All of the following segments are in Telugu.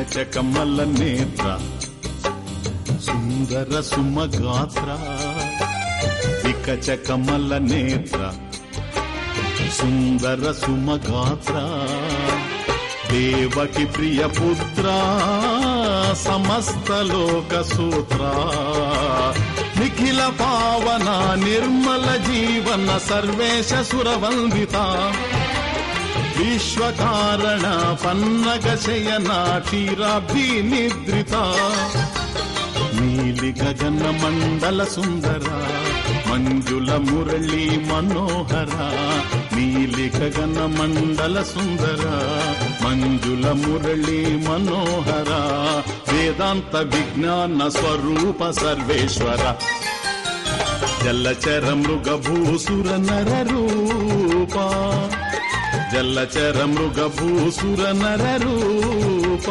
వికచ కమల నేత్ర సుందర సుమగాత్ర వికచ కమల నేత్ర సుందర సుమగాత్ర. దేవకి ప్రియ పుత్ర సమస్త లోక సూత్ర. నిఖిల పావన నిర్మల జీవన సర్వేశ సురవందిత. విశ్వకారణ పన్నగ శయన క్షీరాబ్ధి నిద్రిత నీలి గగన మండల సుందర మంజుల మురళి మనోహర నీలి గగన మండల సుందర మంజుల మురళి మనోహర వేదాంత విజ్ఞాన స్వరూప సర్వేశ్వర జల్లచర మృగభూసుర నర రూప జల్లచర మృగభూసుర నర రూప.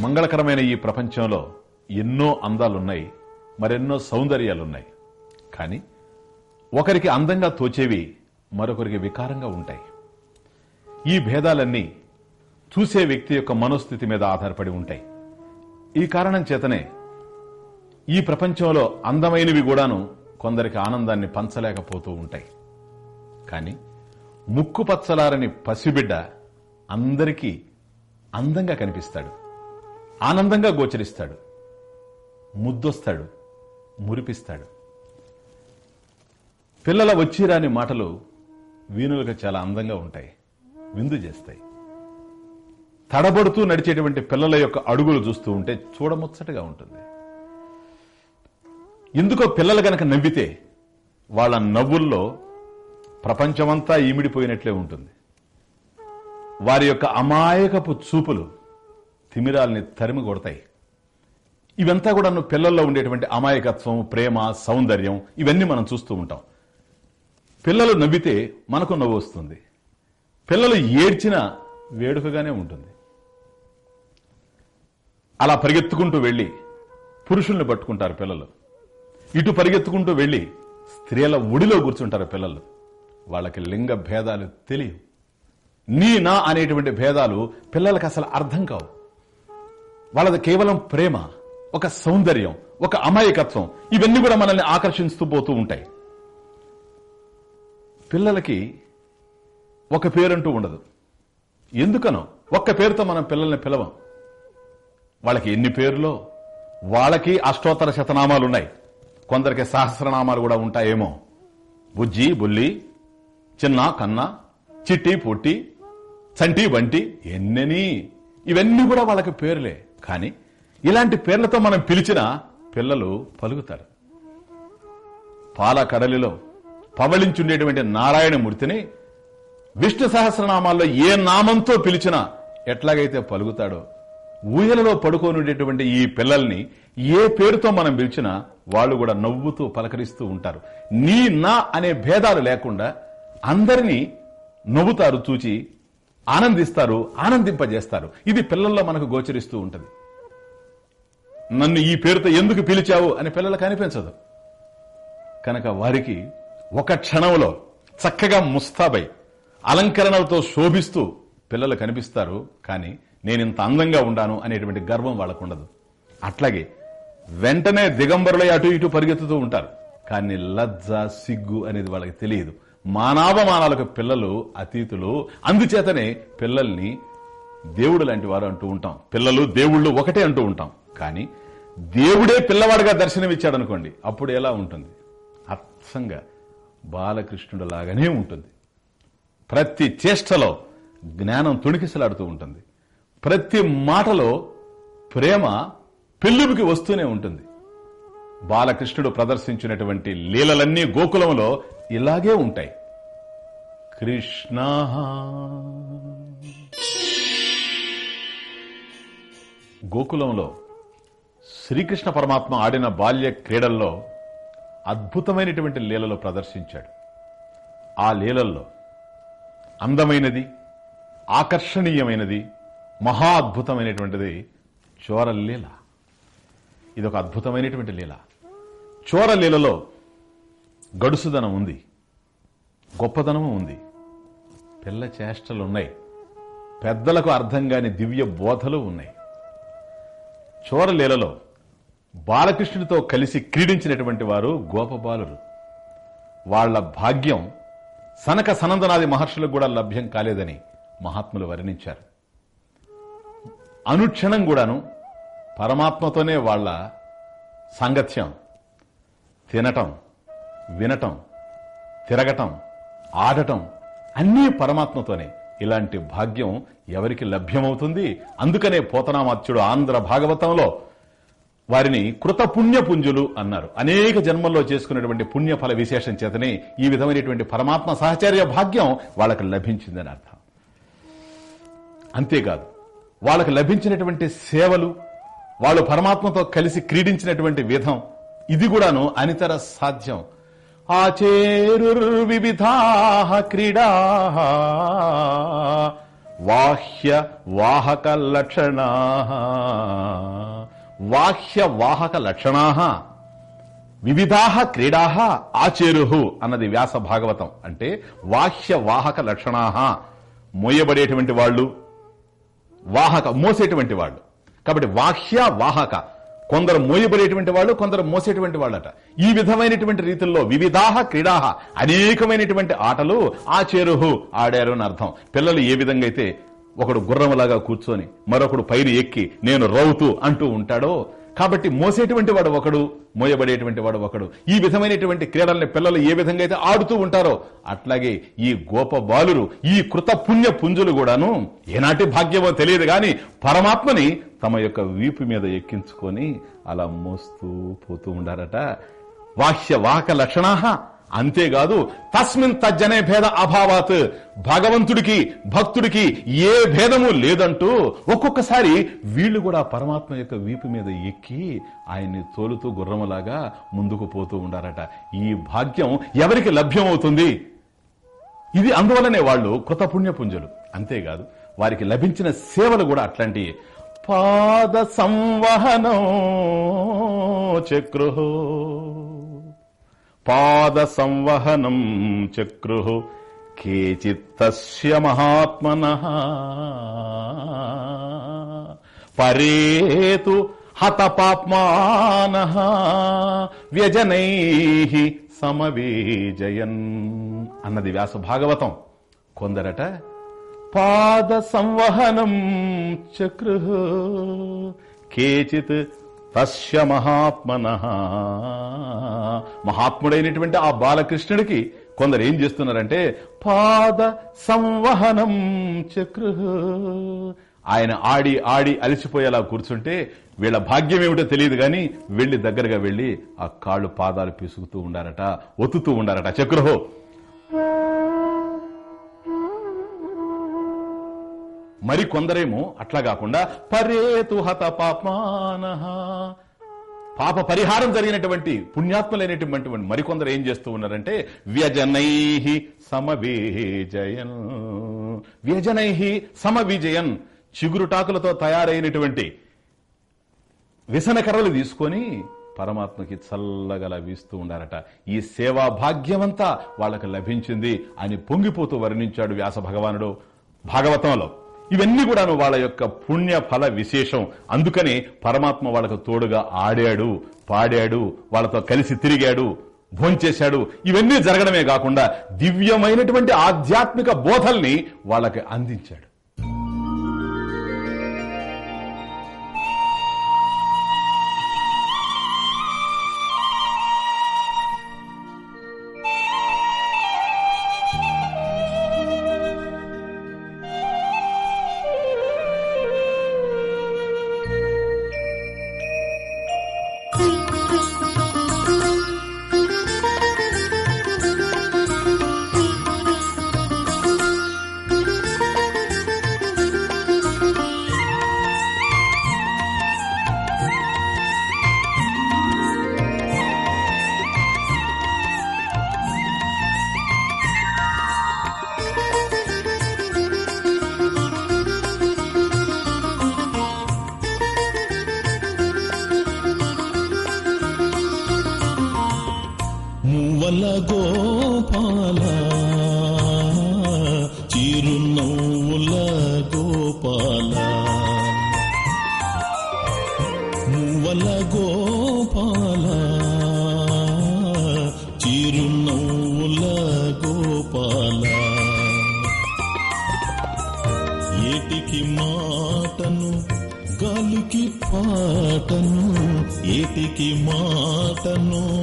మంగళకరమైన ఈ ప్రపంచంలో ఎన్నో అందాలున్నాయి మరెన్నో సౌందర్యాలున్నాయి. కానీ ఒకరికి అందంగా తోచేవి మరొకరికి వికారంగా ఉంటాయి. ఈ భేదాలన్నీ చూసే వ్యక్తి యొక్క మనోస్థితి మీద ఆధారపడి ఉంటాయి. ఈ కారణం చేతనే ఈ ప్రపంచంలో అందమైనవి కూడాను కొందరికి ఆనందాన్ని పంచలేకపోతూ ఉంటాయి. కానీ ముక్కు పచ్చలారని పసిబిడ్డ అందరికీ అందంగా కనిపిస్తాడు. ఆనందంగా గోచరిస్తాడు. ముద్దొస్తాడు. మురిపిస్తాడు. పిల్లల వచ్చిరాని మాటలు వీణులకు చాలా అందంగా ఉంటాయి. విందు చేస్తాయి. తడబడుతూ నడిచేటువంటి పిల్లల యొక్క అడుగులు చూస్తూ ఉంటే చూడముచ్చటగా ఉంటుంది. ఎందుకో పిల్లలు గనక నవ్వితే వాళ్ళ నవ్వుల్లో ప్రపంచమంతా ఈమిడిపోయినట్లే ఉంటుంది. వారి యొక్క అమాయకపు చూపులు తిమిరాల్ని తరిమి కొడతాయి ఇవంతా కూడా పిల్లల్లో ఉండేటువంటి అమాయకత్వం ప్రేమ సౌందర్యం ఇవన్నీ మనం చూస్తూ ఉంటాం. పిల్లలు నవ్వితే మనకు నవ్వు వస్తుంది. పిల్లలు ఏడ్చినా వేడుకగానే ఉంటుంది. అలా పరిగెత్తుకుంటూ వెళ్ళి పురుషుల్ని పట్టుకుంటారు పిల్లలు. ఇటు పరిగెత్తుకుంటూ వెళ్ళి స్త్రీల ఒడిలో కూర్చుంటారు పిల్లలు. వాళ్ళకి లింగ భేదాలు తెలియవు. నీ నా అనేటువంటి భేదాలు పిల్లలకు అసలు అర్థం కావు. వాళ్ళది కేవలం ప్రేమ ఒక సౌందర్యం ఒక అమాయకత్వం. ఇవన్నీ కూడా మనల్ని ఆకర్షిస్తూ పోతూ ఉంటాయి. పిల్లలకి ఒక పేరంటూ ఉండదు. ఎందుకనో ఒక్క పేరుతో మనం పిల్లల్ని పిలవం. వాళ్ళకి ఎన్ని పేర్లో? వాళ్ళకి అష్టోత్తర శతనామాలు ఉన్నాయి. కొందరికి సహస్రనామాలు కూడా ఉంటాయేమో. బుజ్జి బుల్లి చిన్న కన్న చిట్టి పొట్టి చంటి వంటి ఎన్నని. ఇవన్నీ కూడా వాళ్ళకి పేర్లే. కానీ ఇలాంటి పేర్లతో మనం పిలిచిన పిల్లలు పలుకుతారు. పాల కడలిలో పవళించుండేటువంటి నారాయణమూర్తిని విష్ణు సహస్రనామాల్లో ఏ నామంతో పిలిచినా ఎట్లాగైతే పలుకుతాడో ఊయలలో పడుకోనుండేటువంటి ఈ పిల్లల్ని ఏ పేరుతో మనం పిలిచినా వాళ్ళు కూడా నవ్వుతూ పలకరిస్తూ ఉంటారు. నీ నా అనే భేదాలు లేకుండా అందరినీ నవ్వుతారు చూచి ఆనందిస్తారు ఆనందింపజేస్తారు. ఇది పిల్లల్లో మనకు గోచరిస్తూ ఉంటుంది. నన్ను ఈ పేరుతో ఎందుకు పిలిచావు అని పిల్లలకు అనిపించదు. కనుక వారికి ఒక క్షణంలో చక్కగా ముస్తాబై అలంకరణలతో శోభిస్తూ పిల్లలు కనిపిస్తారు. కానీ నేను ఇంత అందంగా ఉండాను అనేటువంటి గర్వం వాళ్ళకు ఉండదు. అట్లాగే వెంటనే దిగంబరులై అటు ఇటు పరిగెత్తుతూ ఉంటారు. కానీ లజ్జ సిగ్గు అనేది వాళ్ళకి తెలియదు. మానావమానాలకు పిల్లలు అతీతులు అందుచేతనే పిల్లల్ని దేవుడు లాంటి వారు అంటూ ఉంటాం. పిల్లలు దేవుళ్ళు ఒకటే అంటూ ఉంటాం. కానీ దేవుడే పిల్లవాడిగా దర్శనమిచ్చాడు అనుకోండి అప్పుడు ఎలా ఉంటుంది? అర్థంగా బాలకృష్ణుడు లాగానే ఉంటుంది. ప్రతి చేష్టలో జ్ఞానం తుణికిసలాడుతూ ఉంటుంది. ప్రతి మాటలో ప్రేమ పెళ్ళుబికి వస్తూనే ఉంటుంది. బాలకృష్ణుడు ప్రదర్శించినటువంటి లీలలన్నీ గోకులంలో ఇలాగే ఉంటాయి. కృష్ణ గోకులంలో శ్రీకృష్ణ పరమాత్మ ఆడిన బాల్య క్రీడల్లో అద్భుతమైనటువంటి లీలలో ప్రదర్శించాడు. ఆ లీలల్లో అందమైనది ఆకర్షణీయమైనది మహా అద్భుతమైనటువంటిది చోర లీల ఇది ఒక అద్భుతమైనటువంటి లీల. చోర లీలలో గడుసుదనం ఉంది. గొప్పదనము ఉంది. పిల్ల చేష్టలు ఉన్నాయి. పెద్దలకు అర్థం కాని దివ్య బోధలు ఉన్నాయి. చోరలీలలో బాలకృష్ణుడితో కలిసి క్రీడించినటువంటి వారు గోపబాలురు వాళ్ళ భాగ్యం సనక సనందనాది మహర్షులకు కూడా లభ్యం కాలేదని మహాత్ములు వర్ణించారు. అనుక్షణం కూడాను పరమాత్మతోనే వాళ్ళ సాంగత్యం తినటం వినటం తిరగటం ఆడటం అన్నీ పరమాత్మతోనే. ఇలాంటి భాగ్యం ఎవరికి లభ్యమవుతుంది? అందుకనే పోతనామాత్యుడు ఆంధ్ర భాగవతంలో వారిని కృత పుణ్యపుంజులు అన్నారు. అనేక జన్మల్లో చేసుకున్నటువంటి పుణ్యఫల విశేషం చేతనే ఈ విధమైనటువంటి పరమాత్మ సహచర్య భాగ్యం వాళ్ళకి లభించిందని అర్థం. అంతేకాదు వాళ్ళకి లభించినటువంటి సేవలు వాళ్ళు పరమాత్మతో కలిసి క్రీడించినటువంటి విధం ఇది కూడాను అనితర సాధ్యం. ఆచేరుర్వివిధా క్రీడా వాహ్య వాహక లక్షణా వాహ్య వాహక లక్షణా వివిధా క్రీడా ఆచేరు అన్నది వ్యాస భాగవతం. అంటే వాహ్య వాహక లక్షణా మోయబడేటువంటి వాళ్ళు వాహక మోసేటువంటి వాళ్ళు. కాబట్టి వాహ్య వాహక కొందరు మోయబడేటువంటి వాళ్ళు కొందరు మోసేటువంటి వాళ్ళట. ఈ విధమైనటువంటి రీతుల్లో వివిధాహ క్రీడాహ అనేకమైనటువంటి ఆటలు ఆచేరుహు ఆడారు అని అర్థం. పిల్లలు ఏ విధంగా అయితే ఒకడు గుర్రంలాగా కూర్చొని మరొకడు పైరు ఎక్కి నేను రౌతు అంటూ ఉంటాడో కాబట్టి మోసేటువంటి వాడు ఒకడు మోయబడేటువంటి వాడు ఒకడు. ఈ విధమైనటువంటి క్రీడల్ని పిల్లలు ఏ విధంగా అయితే ఆడుతూ ఉంటారో అట్లాగే ఈ గోప బాలురు ఈ కృత పుణ్య పుంజులు కూడాను ఏనాటి భాగ్యమో తెలియదు గాని పరమాత్మని తమ యొక్క వీపు మీద ఎక్కించుకొని అలా మోస్తూ పోతూ ఉండారట. వాహ్య వాక లక్షణా అంతేకాదు తస్మిన్ తజ్జనే భేద అభావాత్. భగవంతుడికి భక్తుడికి ఏ భేదము లేదంటూ ఒక్కొక్కసారి వీళ్ళు కూడా పరమాత్మ యొక్క వీపు మీద ఎక్కి ఆయన్ని తోలుతూ గుర్రములాగా ముందుకు పోతూ ఉండారట. ఈ భాగ్యం ఎవరికి లభ్యమవుతుంది? ఇది అందువలనే వాళ్ళు కృతపుణ్యపుంజులు అంతేకాదు వారికి లభించిన సేవలు కూడా అట్లాంటివి పాద సంవహనం చక్రు. పాద సంవహనం చక్రు. కేచిత్తస్య మహాత్మన. పరేతు హతపాప్మాన. వ్యజనై సమవేజయన్ అన్నది వ్యాస భాగవతం. కొందరట పాద సంవహనం చక్రు. కేచిత్ తస్య మహాత్మన. మహాత్ముడైనటువంటి ఆ బాలకృష్ణుడికి కొందరు ఏం చేస్తున్నారంటే పాద సంవహనం చక్రు. ఆయన ఆడి ఆడి అలసిపోయేలా కూర్చుంటే వీళ్ళ భాగ్యం ఏమిటో తెలియదు గాని వెళ్ళి దగ్గరగా వెళ్ళి ఆ కాళ్ళు పాదాలు పిసుకుతూ ఉండారట ఒత్తుతూ ఉండారట చక్రుహో మరి కొందరేమో అట్లా కాకుండా పరేతు హత పాపాన పాప పరిహారం జరిగినటువంటి పుణ్యాత్మలైనటువంటి మరికొందరు ఏం చేస్తూ ఉన్నారంటే వ్యజనై సమవిజయన్. వ్యజనై సమవిజయన్ చిగురుటాకులతో తయారైనటువంటి విసన కర్రలు తీసుకొని పరమాత్మకి చల్లగల వీస్తూ ఉండారట. ఈ సేవా భాగ్యమంతా వాళ్ళకు లభించింది అని పొంగిపోతూ వర్ణించాడు వ్యాస భగవానుడు. భాగవతంలో ఇవన్నీ కూడాను వాళ్ళ యొక్క పుణ్య ఫల విశేషం. అందుకని పరమాత్మ వాళ్ళకు తోడుగా ఆడాడు పాడాడు వాళ్ళతో కలిసి తిరిగాడు భోంచేశాడు. ఇవన్నీ జరగడమే కాకుండా దివ్యమైనటువంటి ఆధ్యాత్మిక బోధల్ని వాళ్ళకి అందించాడు. ముల గోపాల. మువల గోపాల. చిరునవ్వుల గోపాల. ఏటికి మాటను గాలికి పాటను ఏటికి మాటను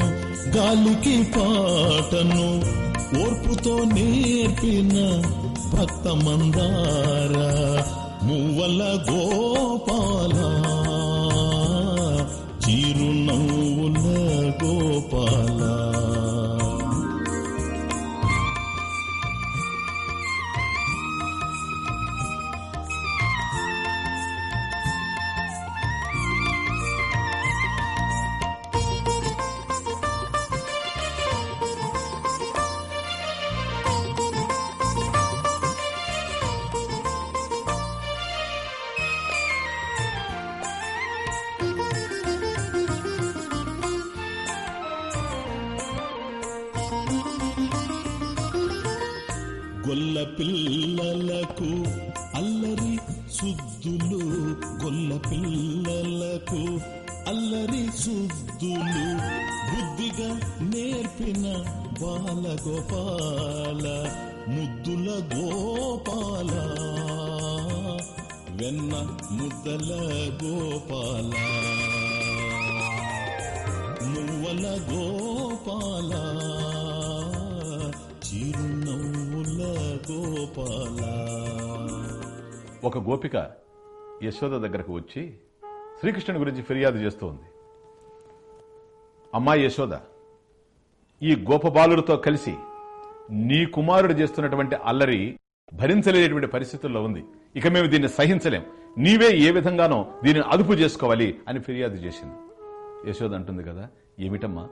గాలికి పాటను ఓర్పుతో నేర్పిన భక్త మందార మువ్వల గోపాల చిరునవ్వుల గోపాలా. బాల గోపాల ముద్దుల గోపాల వెన్న ముద్దల గోపాల నువ్వల గోపాల చిరునవ్వుల గోపాల. ఒక గోపిక యశోద దగ్గరకు వచ్చి శ్రీకృష్ణుని గురించి ఫిర్యాదు చేస్తూ ఉంది అమ్మాయి యశోద ఈ గోపబాలుడితో కలిసి నీ కుమారుడు చేస్తున్నటువంటి అల్లరి భరించలేనటువంటి పరిస్థితుల్లో ఉంది. ఇక మేము దీన్ని సహించలేం. నీవే ఏ విధంగానో దీన్ని అదుపు చేసుకోవాలి అని ఫిర్యాదు చేసింది. యశోద అంటుంది కదా ఏమిటమ్మా?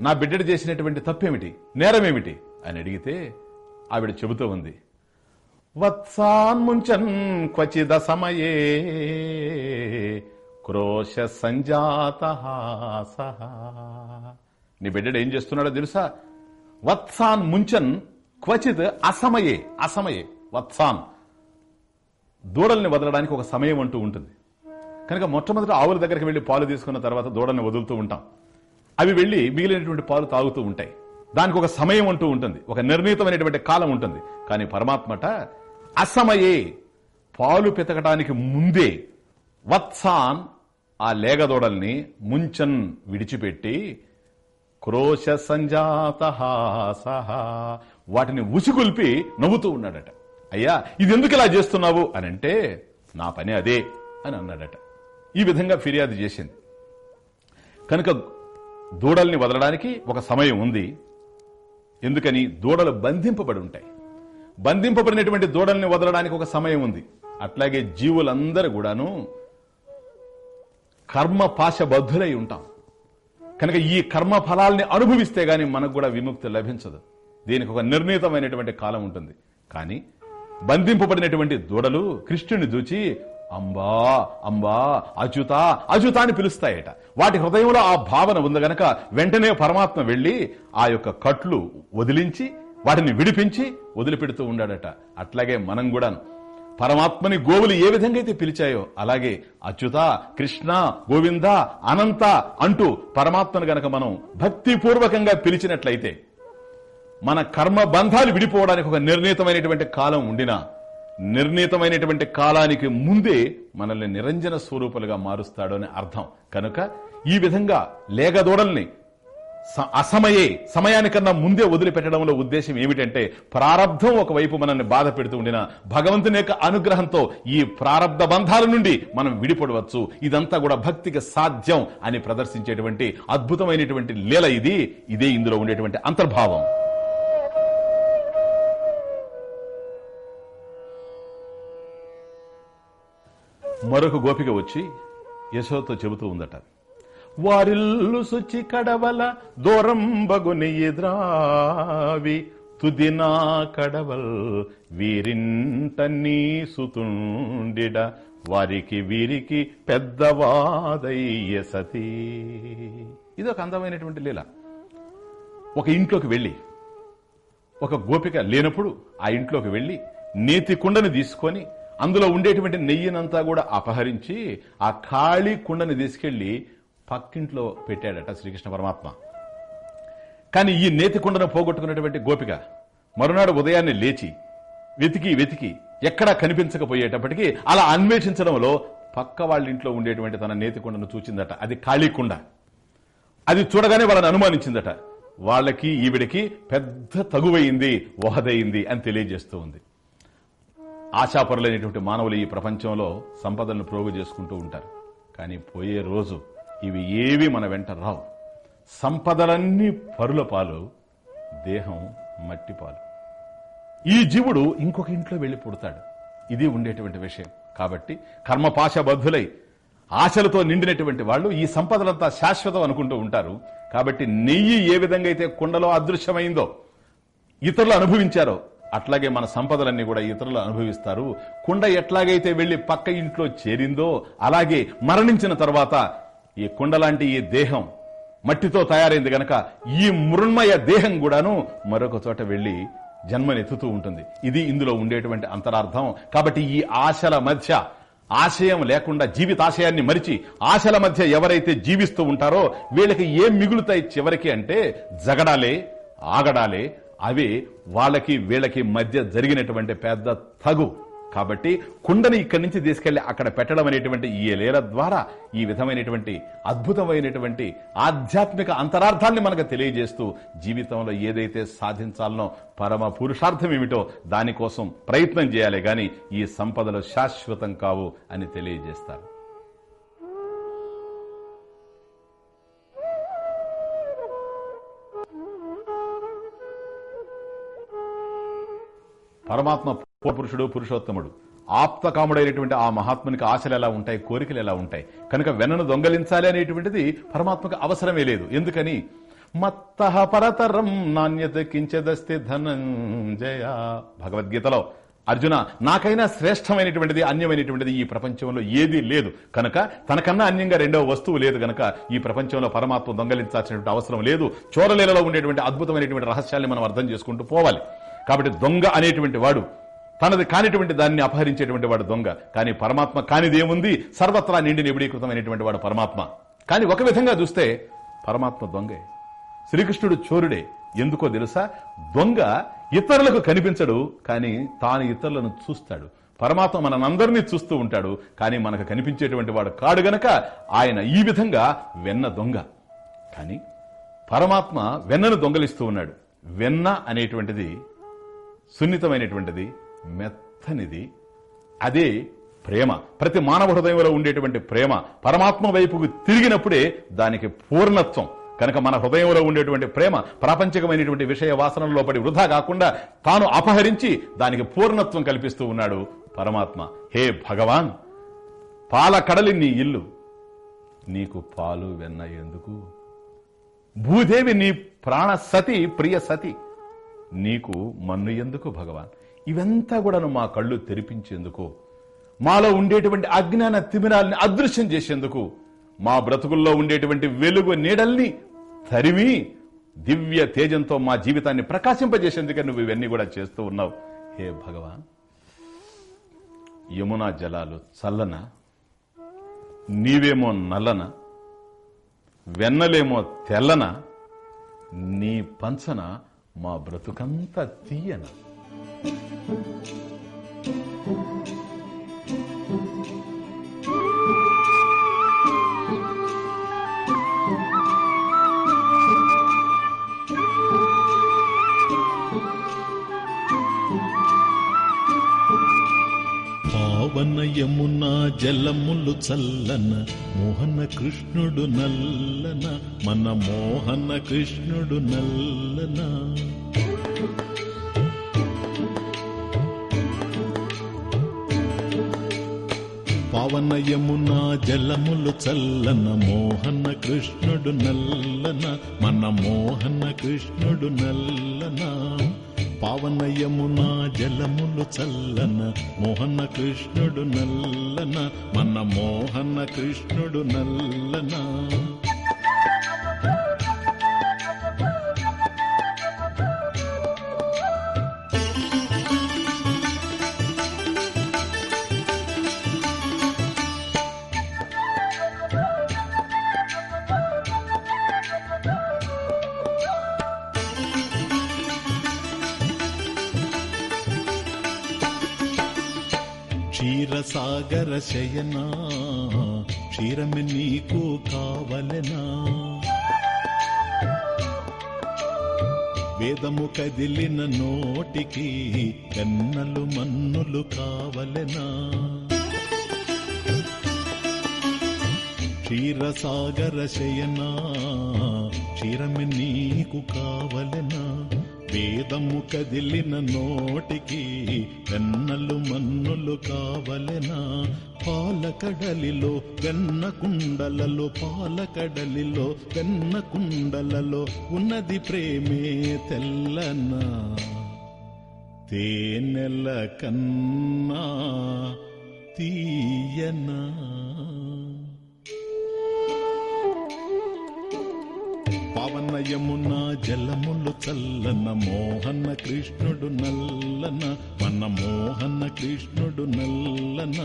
నా బిడ్డడు చేసినటువంటి తప్పేమిటి? నేరమేమిటి? అని అడిగితే ఆవిడ చెబుతూ ఉంది వత్సాన్ముంచన్ క్వచిద సమయే క్రోశ సంజాత నీ బిడ్డడు ఏం చేస్తున్నాడో తెలుసా? వత్సాన్ ముంచన్ క్వచిత్ అసమయే అసమయే వత్సాన్. దూడల్ని వదలడానికి ఒక సమయం అంటూ ఉంటుంది. కనుక మొట్టమొదట ఆవుల దగ్గరికి వెళ్ళి పాలు తీసుకున్న తర్వాత దూడల్ని వదులుతూ ఉంటాం. అవి వెళ్ళి మిగిలినటువంటి పాలు తాగుతూ ఉంటాయి. దానికి ఒక సమయం అంటూ ఉంటుంది. ఒక నిర్ణీతమైనటువంటి కాలం ఉంటుంది. కానీ పరమాత్మట అసమయే పాలు పెతకడానికి ముందే వత్సాన్ ఆ లేగదోడల్ని ముంచన్ విడిచిపెట్టి క్రోశ సంజాత వాటిని ఉసిగొల్పి నవ్వుతూ ఉన్నాడట. అయ్యా ఇది ఎందుకు ఇలా చేస్తున్నావు? అని అంటే నా పని అదే అని అన్నాడట. ఈ విధంగా ఫిర్యాదు చేసింది. కనుక దూడల్ని వదలడానికి ఒక సమయం ఉంది. ఎందుకని? దూడలు బంధింపబడి ఉంటాయి. బంధింపబడినటువంటి దూడల్ని వదలడానికి ఒక సమయం ఉంది. అట్లాగే జీవులందరూ కూడాను కర్మ పాశబద్ధులై ఉంటాం. కనుక ఈ కర్మ ఫలాల్ని అనుభవిస్తే గాని మనకు కూడా విముక్తి లభించదు. దీనికి ఒక నిర్ణీతమైనటువంటి కాలం ఉంటుంది. కానీ బంధింపబడినటువంటి దూడలు కృష్ణుని దూచి అంబా అంబా అచ్యుత అచ్యుత అని పిలుస్తాయట. వాటి హృదయంలో ఆ భావన ఉంది గనక వెంటనే పరమాత్మ వెళ్ళి ఆ యొక్క కట్లు వదిలించి వాటిని విడిపించి వదిలిపెడుతూ ఉండాడట. అట్లాగే మనం కూడా పరమాత్మని గోవులు ఏ విధంగా అయితే పిలిచాయో అలాగే అచ్యుత కృష్ణ గోవింద అనంత అంటూ పరమాత్మను గనక మనం భక్తిపూర్వకంగా పిలిచినట్లయితే మన కర్మ బంధాలు విడిపోవడానికి ఒక నిర్ణీతమైనటువంటి కాలం ఉండినా నిర్ణీతమైనటువంటి కాలానికి ముందే మనల్ని నిరంజన స్వరూపులుగా మారుస్తాడు అని అర్థం. కనుక ఈ విధంగా లేగదోడల్ని అసమయే సమయానికన్నా ముందే వదిలిపెట్టడంలో ఉద్దేశం ఏమిటంటే ప్రారంధం ఒకవైపు మనల్ని బాధ పెడుతూ ఉండిన భగవంతుని యొక్క అనుగ్రహంతో ఈ ప్రారంధ బంధాల నుండి మనం విడిపడవచ్చు. ఇదంతా కూడా భక్తికి సాధ్యం అని ప్రదర్శించేటువంటి అద్భుతమైనటువంటి లీల ఇది. ఇదే ఇందులో ఉండేటువంటి అంతర్భావం. మరొక గోపిక వచ్చి యశోతో చెబుతూ ఉందట. వారిల్లు శుచి కడవల దూరంబగుని ఎద్రావి. తుదినా కడవల్ వీరింట నీ సుతుండిడ. వారికి వీరికి పెద్దవాదయ్య సతీ. ఇది ఒక అందమైనటువంటి లీల. ఒక ఇంట్లోకి వెళ్ళి ఒక గోపిక లేనప్పుడు ఆ ఇంట్లోకి వెళ్ళి నేతి కుండని తీసుకొని అందులో ఉండేటువంటి నెయ్యినంతా కూడా అపహరించి ఆ ఖాళీ కుండని తీసుకెళ్ళి పక్కింట్లో పెట్టాడట శ్రీకృష్ణ పరమాత్మ. కానీ ఈ నేతికొండను పోగొట్టుకున్నటువంటి గోపిక మరునాడు ఉదయాన్నే లేచి వెతికి వెతికి ఎక్కడా కనిపించకపోయేటప్పటికీ అలా అన్వేషించడంలో పక్క వాళ్ళ ఇంట్లో ఉండేటువంటి తన నేతికుండను చూచిందట. అది ఖాళీ కుండ. అది చూడగానే వాళ్ళని అనుమానించిందట. వాళ్ళకి ఈవిడికి పెద్ద తగువైంది ఓహదయింది అని తెలియజేస్తూ ఉంది. ఆశాపరులైనటువంటి మానవులు ఈ ప్రపంచంలో సంపదలను ప్రోగు చేసుకుంటూ ఉంటారు. కానీ పోయే రోజు ఇవి ఏవి మన వెంట రావు. సంపదలన్నీ పరుల పాలు దేహం మట్టి పాలు. ఈ జీవుడు ఇంకొక ఇంట్లో వెళ్ళి పుడతాడు. ఇది ఉండేటువంటి విషయం. కాబట్టి కర్మపాశబద్ధులై ఆశలతో నిండినటువంటి వాళ్ళు ఈ సంపదలంతా శాశ్వతం అనుకుంటూ ఉంటారు. కాబట్టి నెయ్యి ఏ విధంగా అయితే కుండలో అదృశ్యమైందో ఇతరులు అనుభవించారో అట్లాగే మన సంపదలన్నీ కూడా ఇతరులు అనుభవిస్తారు. కుండ ఎట్లాగైతే వెళ్ళి పక్క ఇంట్లో చేరిందో అలాగే మరణించిన తర్వాత ఈ కుండ లాంటి ఈ దేహం మట్టితో తయారైంది గనక ఈ మృణ్మయ దేహం కూడాను మరొక చోట వెళ్ళి జన్మనెత్తుతూ ఉంటుంది. ఇది ఇందులో ఉండేటువంటి అంతరార్థం. కాబట్టి ఈ ఆశల మధ్య ఆశయం లేకుండా జీవితాశయాన్ని మరిచి ఆశల మధ్య ఎవరైతే జీవిస్తూ ఉంటారో వీళ్ళకి ఏం మిగులుతాయి చివరికి అంటే జగడాలే ఆగడాలే. అవి వాళ్ళకి వీళ్ళకి మధ్య జరిగినటువంటి పెద్ద తగు. కాబట్టి కుండని ఇక్కడి నుంచి తీసుకెళ్ళి అక్కడ పెట్టడం అనేటువంటి ఈ లీల ద్వారా ఈ విధమైనటువంటి అద్భుతమైనటువంటి ఆధ్యాత్మిక అంతరార్థాన్ని మనకు తెలియజేస్తూ జీవితంలో ఏదైతే సాధించాలనో పరమ పురుషార్థం ఏమిటో దానికోసం ప్రయత్నం చేయాలి. గాని ఈ సంపదలు శాశ్వతం కావు అని తెలియజేస్తారు. పరమాత్మ పురుషుడు పురుషోత్తముడు. ఆప్తకాముడైనటువంటి ఆ మహాత్మునికి ఆశలు ఎలా ఉంటాయి కోరికలు ఎలా ఉంటాయి? కనుక వెన్నను దొంగలించాలి అనేటువంటిది పరమాత్మకు అవసరమే లేదు. ఎందుకని? మత్త పరతరం నాణ్యత కించదస్తే ధనంజయ భగవద్గీతలో అర్జున నాకైనా శ్రేష్టమైనటువంటిది అన్యమైనటువంటిది ఈ ప్రపంచంలో ఏదీ లేదు. కనుక తనకన్నా అన్యంగా రెండవ వస్తువు లేదు కనుక ఈ ప్రపంచంలో పరమాత్మ దొంగలించాల్సినటువంటి అవసరం లేదు. చోరలీలలో ఉండేటువంటి అద్భుతమైనటువంటి రహస్యాన్ని మనం అర్థం చేసుకుంటూ పోవాలి. కాబట్టి దొంగ అనేటువంటి వాడు తనది కానిటువంటి దాన్ని అపహరించేటువంటి వాడు దొంగ. కానీ పరమాత్మ కానిదేముంది? సర్వత్రా నిండి నిబిడీకృతమైనటువంటి వాడు పరమాత్మ. కానీ ఒక విధంగా చూస్తే పరమాత్మ దొంగే. శ్రీకృష్ణుడు చోరుడే. ఎందుకో తెలుసా? దొంగ ఇతరులకు కనిపించడు కానీ తాను ఇతరులను చూస్తాడు. పరమాత్మ మనందరినీ చూస్తూ ఉంటాడు కానీ మనకు కనిపించేటువంటి వాడు కాడు గనక ఆయన ఈ విధంగా వెన్న దొంగ. కానీ పరమాత్మ వెన్నను దొంగలిస్తూ ఉన్నాడు. వెన్న అనేటువంటిది సున్నితమైనటువంటిది మెత్తనిది. అదే ప్రేమ. ప్రతి మానవ హృదయంలో ఉండేటువంటి ప్రేమ పరమాత్మ వైపుకు తిరిగినప్పుడే దానికి పూర్ణత్వం. కనుక మన హృదయంలో ఉండేటువంటి ప్రేమ ప్రాపంచికమైనటువంటి విషయ వాసనలో పడి వృధా కాకుండా తాను అపహరించి దానికి పూర్ణత్వం కల్పిస్తూ ఉన్నాడు పరమాత్మ. హే భగవాన్! పాల కడలి నీ ఇల్లు. నీకు పాలు వెన్న ఎందుకు? భూదేవి నీ ప్రాణ సతి ప్రియ సతి. నీకు మన్ను ఎందుకు భగవాన్? ఇవంతా కూడాను మా కళ్ళు తెరిపించేందుకు మాలో ఉండేటువంటి అజ్ఞాన తిమిరాల్ని అదృశ్యం చేసేందుకు మా బ్రతుకుల్లో ఉండేటువంటి వెలుగు నీడల్ని తరిమి దివ్య తేజంతో మా జీవితాన్ని ప్రకాశింపజేసేందుకే నువ్వు ఇవన్నీ కూడా చేస్తూ ఉన్నావు. హే భగవాన్! యమునా జలాలు చల్లన? నీవేమో నల్లన? వెన్నలేమో తెల్లన? నీ పంచన మా బ్రతుకంతా తీయన? పావన జలములు చల్లన మోహన కృష్ణుడు నల్లన మన మోహన కృష్ణుడు నల్లనా. పవన యమున జలములు చల్లన మోహన కృష్ణుడు నల్లన మన మోహన కృష్ణుడు నల్లన. పవన యమున జలములు చల్లన మోహన కృష్ణుడు నల్లన మన మోహన కృష్ణుడు నల్లన. సాగర శయనా క్షీరమి నీకు కావలెనా? వేదము కదిలిన నోటికి కన్నలు మన్నులు కావలెనా? క్షీరసాగర శయనా క్షీరమి నీకు కావలెనా? వేదము కదిలిన నోటికి వెన్నలు మన్నులు కావలెనా? పాలకడలిలో వెన్న కుండలలో పాలకడలిలో వెన్న కుండలలో ఉన్నది ప్రేమే తెల్లనా? తేనెల కన్నా తీయనా? పవన యమున జలములు చల్లన మోహన కృష్ణుడు నల్లన మన మోహన కృష్ణుడు నల్లన.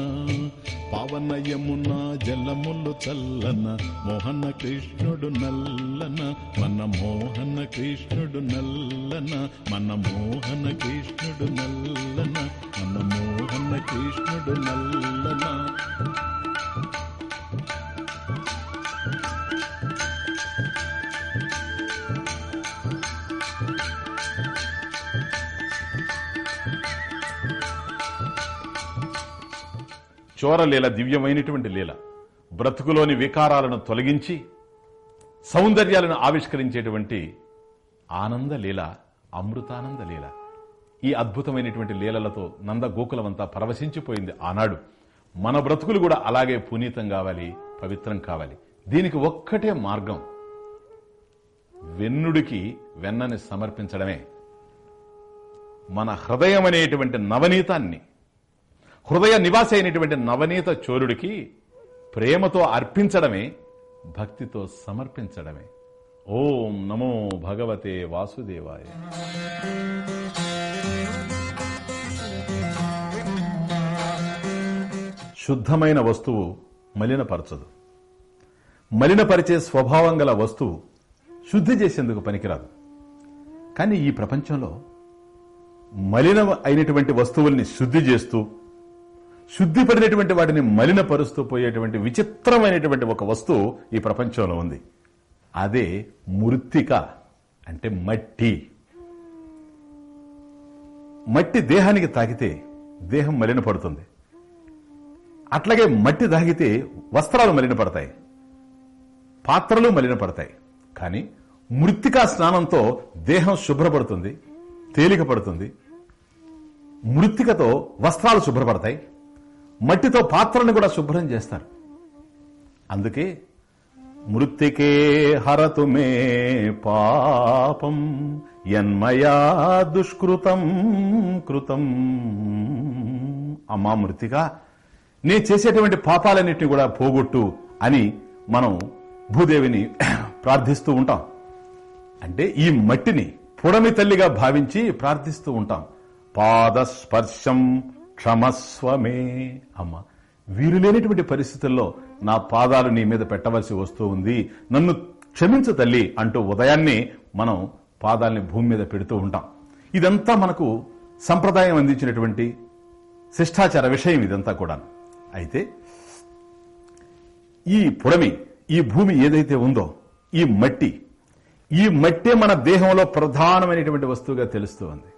పవన యమున జలములు చల్లన మోహన కృష్ణుడు నల్లన మన మోహన కృష్ణుడు నల్లన మన మోహన కృష్ణుడు నల్లన మన మోహన కృష్ణుడు నల్లన. చోరలీల దివ్యమైనటువంటి లీల. బ్రతుకులోని వికారాలను తొలగించి సౌందర్యాలను ఆవిష్కరించేటువంటి ఆనంద లీల అమృతానంద లీల. ఈ అద్భుతమైనటువంటి లీలలతో నంద గోకులమంతా పరవశించిపోయింది ఆనాడు. మన బ్రతుకులు కూడా అలాగే పునీతం కావాలి పవిత్రం కావాలి. దీనికి ఒక్కటే మార్గం. వెన్నుడికి వెన్నని సమర్పించడమే. మన హృదయం అనేటువంటి నవనీతాన్ని హృదయ నివాసి అయినటువంటి నవనీత చోరుడికి ప్రేమతో అర్పించడమే భక్తితో సమర్పించడమే. ఓం నమో భగవతే వాసుదేవాయ. శుద్ధమైన వస్తువు మలినపరచదు. మలినపరిచే స్వభావం గల వస్తువు శుద్ధి చేసేందుకు పనికిరాదు. కానీ ఈ ప్రపంచంలో మలిన అయినటువంటి వస్తువుల్ని శుద్ధి చేస్తూ శుద్ధిపడినటువంటి వాటిని మలినపరుస్తూ పోయేటువంటి విచిత్రమైనటువంటి ఒక వస్తువు ఈ ప్రపంచంలో ఉంది. అదే మృత్తిక అంటే మట్టి. మట్టి దేహానికి తాకితే దేహం మలినపడుతుంది. అట్లాగే మట్టి తాగితే వస్త్రాలు మలినపడతాయి. పాత్రలు మలినపడతాయి. కానీ మృత్తికా స్నానంతో దేహం శుభ్రపడుతుంది తేలిక పడుతుంది మృత్తికతో వస్త్రాలు శుభ్రపడతాయి. మట్టితో పాత్రలను కూడా శుభ్రం చేస్తారు. అందుకే మృతికే హరతు మే పాపం యన్మయా దుష్కృతం కృతం. అమ్మా మృతిగా నే చేసేటువంటి పాపాలన్నింటినీ కూడా పోగొట్టు అని మనం భూదేవిని ప్రార్థిస్తూ ఉంటాం. అంటే ఈ మట్టిని పుడమి తల్లిగా భావించి ప్రార్థిస్తూ ఉంటాం. పాదస్పర్శం క్షమస్వమే. అమ్మ వీరు లేనటువంటి పరిస్థితుల్లో నా పాదాలు నీ మీద పెట్టవలసి వస్తూ ఉంది. నన్ను క్షమించు తల్లి అంటూ ఉదయాన్నే మనం పాదాల్ని భూమి మీద పెడుతూ ఉంటాం. ఇదంతా మనకు సంప్రదాయం అందించినటువంటి శిష్టాచార విషయం ఇదంతా కూడా అయితే ఈ పుడమి ఈ భూమి ఏదైతే ఉందో ఈ మట్టి ఈ మట్టే మన దేహంలో ప్రధానమైనటువంటి వస్తువుగా తెలుస్తూ ఉంది.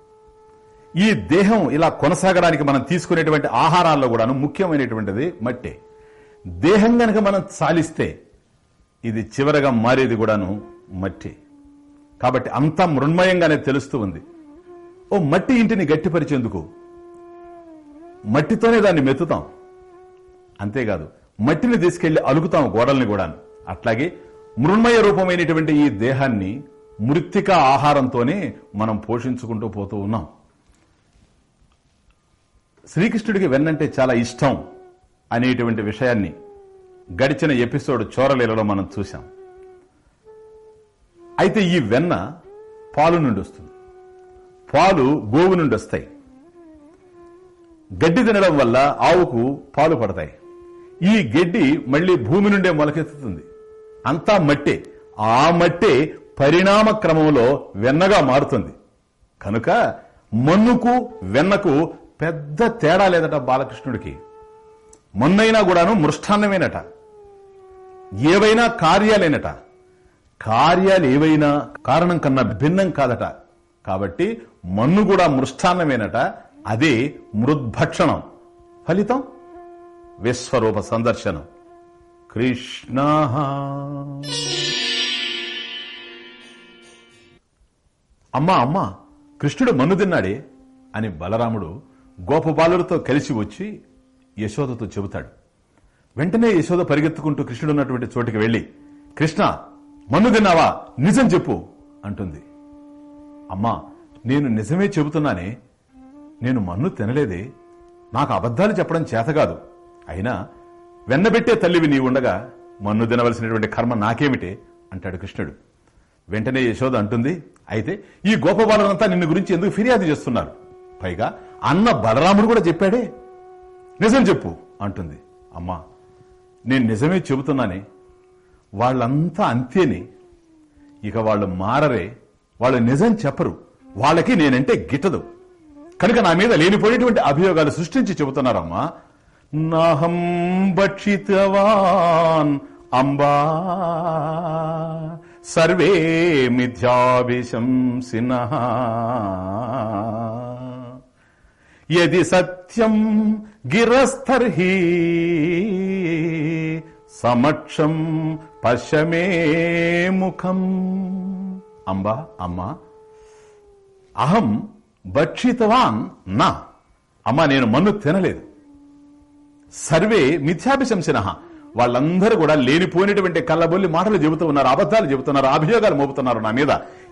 ఈ దేహం ఇలా కొనసాగడానికి మనం తీసుకునేటువంటి ఆహారాల్లో కూడాను ముఖ్యమైనటువంటిది మట్టే. దేహం గనక మనం చాలిస్తే ఇది చివరగా మారేది కూడాను మట్టి. కాబట్టి అంతా మృణ్మయంగానే తెలుస్తూ ఉంది. ఓ మట్టి ఇంటిని గట్టిపరిచేందుకు మట్టితోనే దాన్ని మెత్తుతాం. అంతేకాదు మట్టిని తీసుకెళ్ళి అలుగుతాం గోడల్ని కూడా అట్లాగే మృణ్మయ రూపమైనటువంటి ఈ దేహాన్ని మృత్తిక ఆహారంతోనే మనం పోషించుకుంటూ పోతూ ఉన్నాం. శ్రీకృష్ణుడికి వెన్నంటే చాలా ఇష్టం అనేటువంటి విషయాన్ని గడిచిన ఎపిసోడ్ చోరలీలలో మనం చూశాం. అయితే ఈ వెన్న పాలు నుండి వస్తుంది. పాలు గోవు నుండి వస్తాయి. గడ్డి తినడం వల్ల ఆవుకు పాలు పడతాయి. ఈ గడ్డి మళ్ళీ భూమి నుండే మొలకెత్తుతుంది. అంతా మట్టే. ఆ మట్టే పరిణామ క్రమంలో వెన్నగా మారుతుంది. కనుక మన్నుకు వెన్నకు పెద్ద తేడా లేదట బాలకృష్ణుడికి. మొన్నైనా కూడాను మృష్టాన్నమేనట. ఏవైనా కార్యాలేనట. కార్యాలు ఏవైనా కారణం కన్నా భిన్నం కాదట. కాబట్టి మన్ను కూడా మృష్టాన్నమేనట. అదే మృద్భక్షణం. ఫలితం? విశ్వరూప సందర్శనం. కృష్ణ అమ్మా అమ్మా కృష్ణుడు మన్ను తిన్నాడే అని బలరాముడు గోపబాలులతో కలిసి వచ్చి యశోదతో చెబుతాడు. వెంటనే యశోద పరిగెత్తుకుంటూ కృష్ణుడు ఉన్నటువంటి చోటికి వెళ్ళి కృష్ణ మన్ను తిన్నావా? నిజం చెప్పు అంటుంది. అమ్మా నేను నిజమే చెబుతున్నానే నేను మన్ను తినలేదే. నాకు అబద్ధాలు చెప్పడం చేతగాదు అయినా వెన్నబెట్టే తల్లివి నీ ఉండగా మన్ను తినవలసినటువంటి కర్మ నాకేమిటే? అంటాడు కృష్ణుడు. వెంటనే యశోద అంటుంది అయితే ఈ గోపబాలనంతా నిన్ను గురించి ఎందుకు ఫిర్యాదు చేస్తున్నారు? పైగా అన్న బలరాముడు కూడా చెప్పాడే? నిజం చెప్పు అంటుంది. అమ్మా నేను నిజమే చెబుతున్నానే. వాళ్ళంతా అంతేనే. ఇక వాళ్ళు మారరే వాళ్ళు నిజం చెప్పరు. వాళ్ళకి నేనంటే గిట్టదు. కనుక నా మీద లేనిపోయేటువంటి అభియోగాలు సృష్టించి చెబుతున్నారమ్మా. నాహం భక్షితవాన్ అంబా సర్వే మిథ్యాభిశంసిన. యది సత్యం గిరస్థర్హి సమక్షం పశ్యమే ముఖం అంబా అమ్మా అహం భక్షితవాన్ నా అమ్మా నేను మన్ను తినలేదు। సర్వే మిథ్యాభిశంసిన। వాళ్ళందరూ కూడా లేనిపోయినటువంటి కళ్ళబొల్లి మాటలు చెబుతూ ఉన్నారు అబద్ధాలు చెబుతున్నారు అభియోగాలు మోపుతున్నారు నా మీద.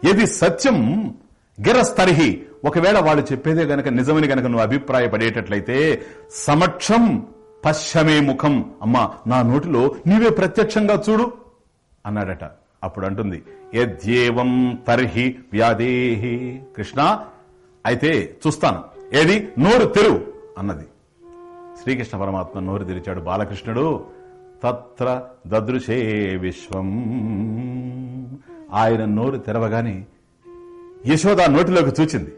ఏది సత్యం గిరస్తర్హి ఒకవేళ వాళ్ళు చెప్పేదే గనక నిజమని గనక నువ్వు అభిప్రాయపడేటట్లయితే సమక్షం పశ్చమే ముఖం. అమ్మా నా నోటిలో నీవే ప్రత్యక్షంగా చూడు అన్నాడట. అప్పుడు అంటుంది యద్యేవం తర్హి వ్యాధేహి. కృష్ణ అయితే చూస్తాను. ఏది? నోరు తెరువు అన్నది. శ్రీకృష్ణ పరమాత్మ నోరు తెరిచాడు బాలకృష్ణుడు. తత్ర దదృశే విశ్వం. ఆయన నోరు తెరవగానే యశోద నోటిలోకి చూచింది.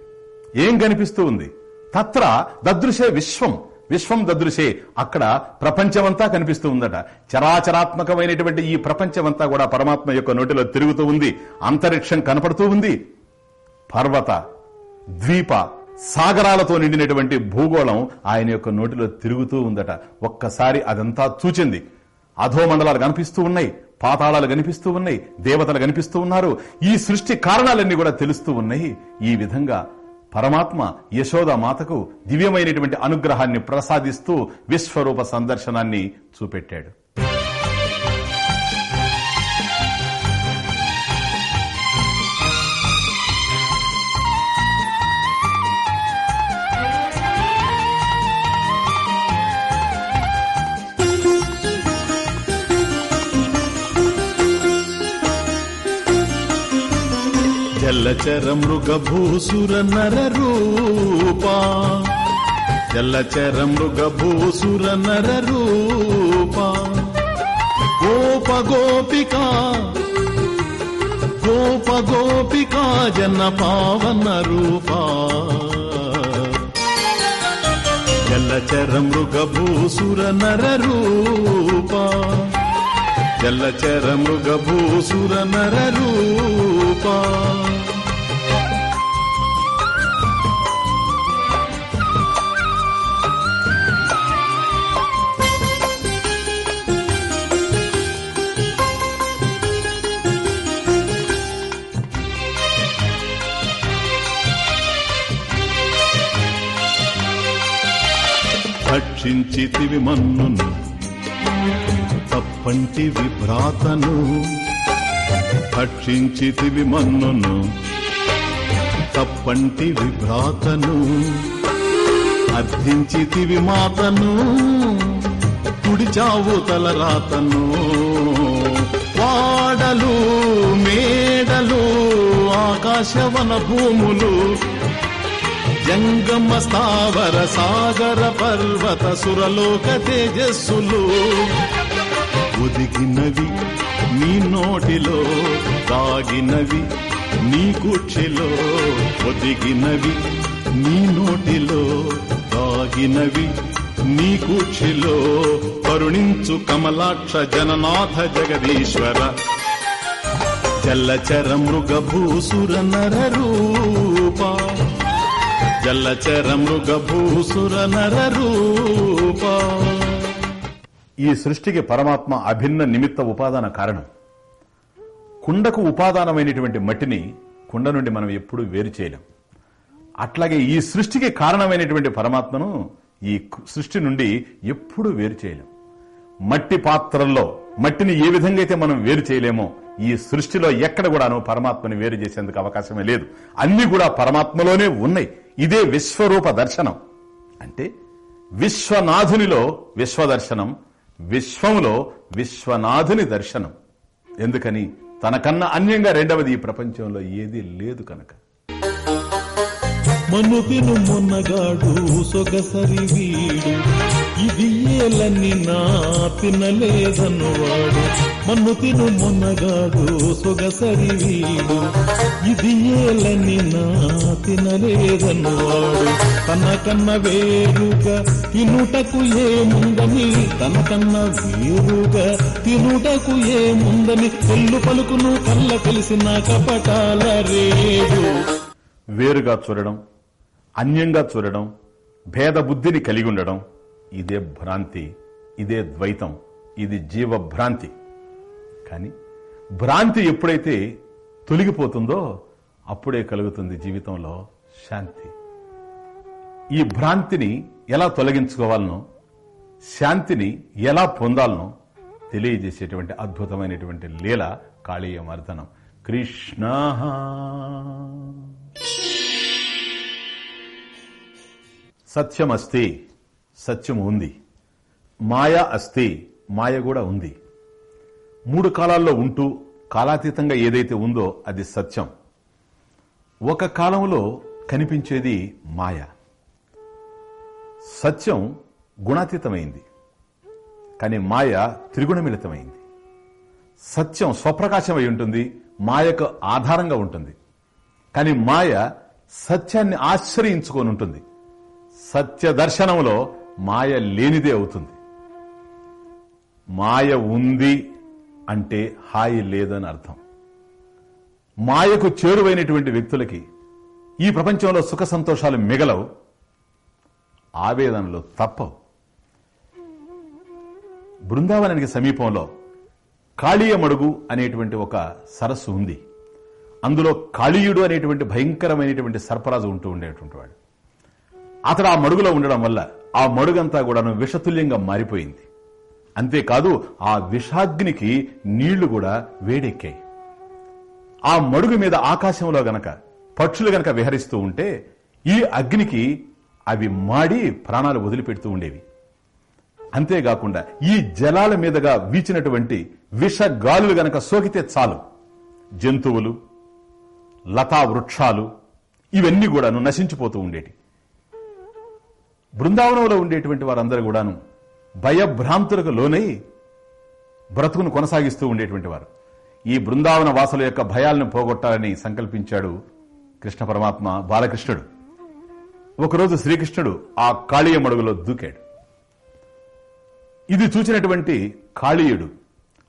ఏం కనిపిస్తూ ఉంది? తత్ర దదృశే విశ్వం. విశ్వం దదృశే. అక్కడ ప్రపంచమంతా కనిపిస్తూ ఉందట. చరాచరాత్మకమైనటువంటి ఈ ప్రపంచమంతా కూడా పరమాత్మ యొక్క నోటిలో తిరుగుతూ ఉంది. అంతరిక్షం కనపడుతూ ఉంది. పర్వత ద్వీప సాగరాలతో నిండినటువంటి భూగోళం ఆయన యొక్క నోటిలో తిరుగుతూ ఉందట. ఒక్కసారి అదంతా చూచింది. అధోమండలాలు కనిపిస్తూ ఉన్నాయి. పాతాళాలు కనిపిస్తూ ఉన్నాయి. దేవతలు కనిపిస్తూ ఉన్నారు. ఈ సృష్టి కారణాలన్నీ కూడా తెలుస్తూ ఉన్నాయి. ఈ విధంగా పరమాత్మ యశోద మాతకు దివ్యమైనటువంటి అనుగ్రహాన్ని ప్రసాదిస్తూ విశ్వరూప సందర్శనాన్ని చూపెట్టాడు. జల్లచర మృగభూసుర నర రూపా జల్లచర మృగభూసుర నర రూపా గోప గోపికా గోప గోపికా జన పావన రూపా. జల్లచర మృగభూసుర నర రూపా జల్లచర మృగభూసుర నర రూపా రక్షించితివి మన్నును తప్పంటివి భ్రాతను రక్షించితివి మన్నును తప్పంటివి భ్రాతను అర్థించితివి మాతను కుడిచావు తలరాతను వాడలు మేడలు ఆకాశవన భూములు జంగమ స్థావర సాగర పర్వత సురలోక తేజస్సులు. ఒదిగినవి నీ నోటిలో తాగినవి నీ కుక్షిలో ఒదిగినవి నీ నోటిలో తాగినవి నీ కుక్షిలో కరుణించు కమలాక్ష జననాథ జగదీశ్వర. చల్లచర మృగభూసుర నర జల్లచర మృగభూసుర నర రూప. ఈ సృష్టికి పరమాత్మ అభిన్న నిమిత్త ఉపాదాన కారణం. కుండకు ఉపాదానమైనటువంటి మట్టిని కుండ నుండి మనం ఎప్పుడూ వేరు చేయలేం. అట్లాగే ఈ సృష్టికి కారణమైనటువంటి పరమాత్మను ఈ సృష్టి నుండి ఎప్పుడూ వేరు చేయలేం. మట్టి పాత్రల్లో మట్టిని ఏ విధంగా అయితే మనం వేరు చేయలేమో ఈ సృష్టిలో ఎక్కడ కూడాను పరమాత్మని వేరు చేసేందుకు అవకాశమే లేదు. అన్ని కూడా పరమాత్మలోనే ఉన్నాయి. ఇదే విశ్వరూప దర్శనం. అంటే విశ్వనాథునిలో విశ్వదర్శనం విశ్వంలో విశ్వనాథుని దర్శనం. ఎందుకని? తనకన్నా అన్యంగా రెండవది ఈ ప్రపంచంలో ఏదీ లేదు కనుక. మనుపిను మొన్నగాడు సొగసరి వీడు. ఇది ఏలని నా తినలేదన్నవాడు మన్ను తిను మొన్నగాడు సొగసరి వీడు. ఇది ఏలని నా తినలేదన్నవాడు తనకన్న వేరుగా తినుటకు ఏముందని తన కన్న వేరుగా తినుటకు ఏముందని తెల్లు పలుకును కళ్ళ కలిసిన కపటాల రేడు వేరుగా చూడడం అన్యంగా చూడడం భేద బుద్ధిని కలిగి ఉండడం ఇదే భ్రాంతి ఇదే ద్వైతం ఇది జీవభ్రాంతి. కానీ భ్రాంతి ఎప్పుడైతే తొలగిపోతుందో అప్పుడే కలుగుతుంది జీవితంలో శాంతి. ఈ భ్రాంతిని ఎలా తొలగించుకోవాలనో శాంతిని ఎలా పొందాలనో తెలియజేసేటువంటి అద్భుతమైనటువంటి లీల కాళీయ మర్దనం. కృష్ణ. సత్యం అస్తి సత్యం ఉంది. మాయ అస్తి మాయ కూడా ఉంది. మూడు కాలాల్లో ఉంటూ కాలాతీతంగా ఏదైతే ఉందో అది సత్యం. ఒక కాలంలో కనిపించేది మాయ. సత్యం గుణాతీతమైంది. కానీ మాయ త్రిగుణమిళితమైంది. సత్యం స్వప్రకాశమై ఉంటుంది మాయకు ఆధారంగా ఉంటుంది. కానీ మాయ సత్యాన్ని ఆశ్రయించుకొని ఉంటుంది. సత్య దర్శనంలో మాయ లేనిదే అవుతుంది. మాయ ఉంది అంటే హాయి లేదని అర్థం. మాయకు చేరువైనటువంటి వ్యక్తులకి ఈ ప్రపంచంలో సుఖ సంతోషాలు మిగలవు ఆవేదనలు తప్పవు. బృందావనానికి సమీపంలో కాళీయమడుగు అనేటువంటి ఒక సరస్సు ఉంది. అందులో కాళీయుడు అనేటువంటి భయంకరమైనటువంటి సర్పరాజు ఉంటూ ఉండేటువంటి వాడు. అతడు ఆ మడుగులో ఉండడం వల్ల ఆ మడుగంతా కూడాను విషతుల్యంగా మారిపోయింది. అంతేకాదు ఆ విషాగ్నికి నీళ్ళు కూడా వేడెక్కాయి. ఆ మడుగు మీద ఆకాశంలో గనక పక్షులు గనక విహరిస్తూ ఉంటే ఈ అగ్నికి అవి మాడి ప్రాణాలు వదిలిపెడుతూ ఉండేవి. అంతేకాకుండా ఈ జలాల మీదుగా వీచినటువంటి విష గాలులు గనక సోకితే చాలు. జంతువులు లతా వృక్షాలు ఇవన్నీ కూడాను నశించిపోతూ ఉండేటి. బృందావనంలో ఉండేటువంటి వారందరూ కూడాను భయభ్రాంతులకు లోనై బ్రతుకును కొనసాగిస్తూ ఉండేటువంటి వారు. ఈ బృందావన వాసుల యొక్క భయాలను పోగొట్టాలని సంకల్పించాడు కృష్ణ పరమాత్మ బాలకృష్ణుడు. ఒకరోజు శ్రీకృష్ణుడు ఆ కాళీయ మడుగులో దూకాడు. ఇది చూసినటువంటి కాళీయుడు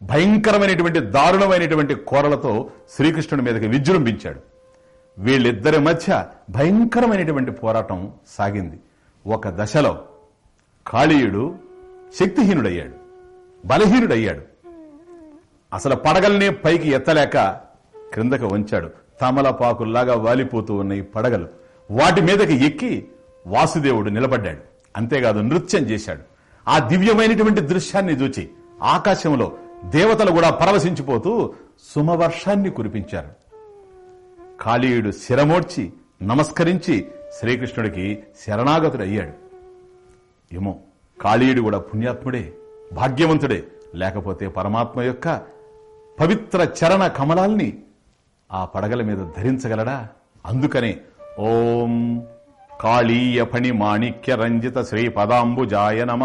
భయంకరమైనటువంటి దారుణమైనటువంటి కోరలతో శ్రీకృష్ణుడి మీదకి విజృంభించాడు. వీళ్ళిద్దరి మధ్య భయంకరమైనటువంటి పోరాటం సాగింది. ఒక దశలో కాళీయుడు శక్తిహీనుడయ్యాడు. బలహీనుడయ్యాడు. అసలు పడగల్నే పైకి ఎత్తలేక క్రిందకు వంచాడు. తమలపాకుల్లాగా వాలిపోతూ ఉన్న ఈ పడగలు వాటి మీదకి ఎక్కి వాసుదేవుడు నిలబడ్డాడు. అంతేకాదు నృత్యం చేశాడు. ఆ దివ్యమైనటువంటి దృశ్యాన్ని చూచి ఆకాశంలో దేవతలు కూడా పరవశించిపోతూ సుమవర్షాన్ని కురిపించారు. కాళీయుడు శిరమోడ్చి నమస్కరించి శ్రీకృష్ణుడికి శరణాగతుడయ్యాడు. ఏమో కాళీయుడు కూడా పుణ్యాత్ముడే భాగ్యవంతుడే. లేకపోతే పరమాత్మ యొక్క పవిత్ర చరణ కమలాల్ని ఆ పడగల మీద ధరించగలడా? అందుకనే ఓం కాళీయ ఫణి మాణిక్య రంజిత శ్రీ పదాంబుజాయ నమ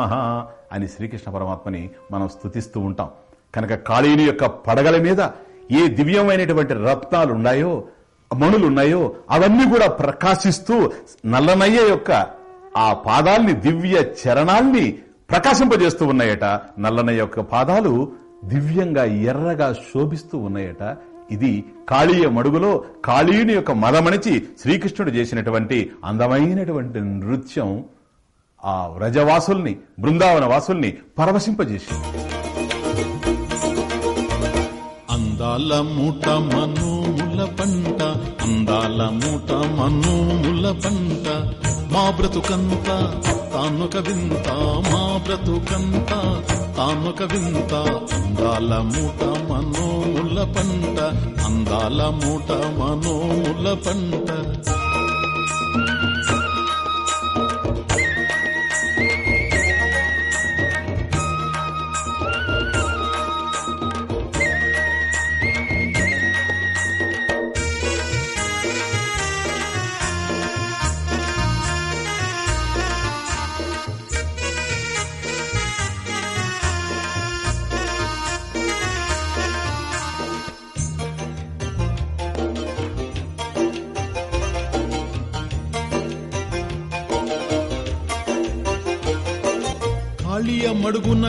అని శ్రీకృష్ణ పరమాత్మని మనం స్తుతిస్తూ ఉంటాం. కనుక కాళీయుని యొక్క పడగల మీద ఏ దివ్యమైనటువంటి రత్నాలు ఉన్నాయో మణులు ఉన్నాయో అవన్నీ కూడా ప్రకాశిస్తూ నల్లనయ్య యొక్క ఆ పాదాల్ని దివ్య చరణాల్ని ప్రకాశింపజేస్తూ ఉన్నాయట. నల్లన యొక్క పాదాలు దివ్యంగా ఎర్రగా శోభిస్తూ ఉన్నాయట. ఇది కాళీయ మడుగులో కాళీయుని యొక్క మదమణిచి శ్రీకృష్ణుడు చేసినటువంటి అందమైనటువంటి నృత్యం ఆ వ్రజవాసుల్ని బృందావన వాసుల్ని పరవశింపజేసింది. అందాల మూట మనోముల పంట అందాల మూట మనోముల పంట. మా బ్రతుకంత తానొక వింత మా బ్రతుకంత తానొక వింత. అందాల మూట మనోముల పంట అందాల మూట మనోముల పంట.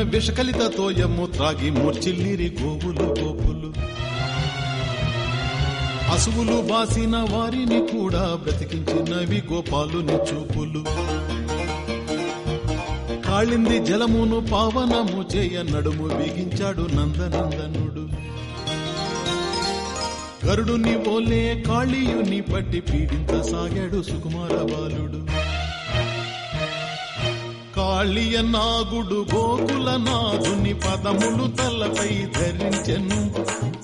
విషకలిత తోయము త్రాగి మూర్చిల్లిరి గోవులు గోపులు. అసువులు బాసిన వారిని కూడా బ్రతికించినవి గోపాలుని చూపులు. కాళింది జలమును పావనము చేయ నడుము బిగించాడు నందనందనుడు. గరుడుని ఓలే కాళీయుని పట్టి పీడించసాగాడు సుకుమార బాలుడు. కాళియ నాగుడు గోకుల నాగుని పదములు తలపై ధరించెను.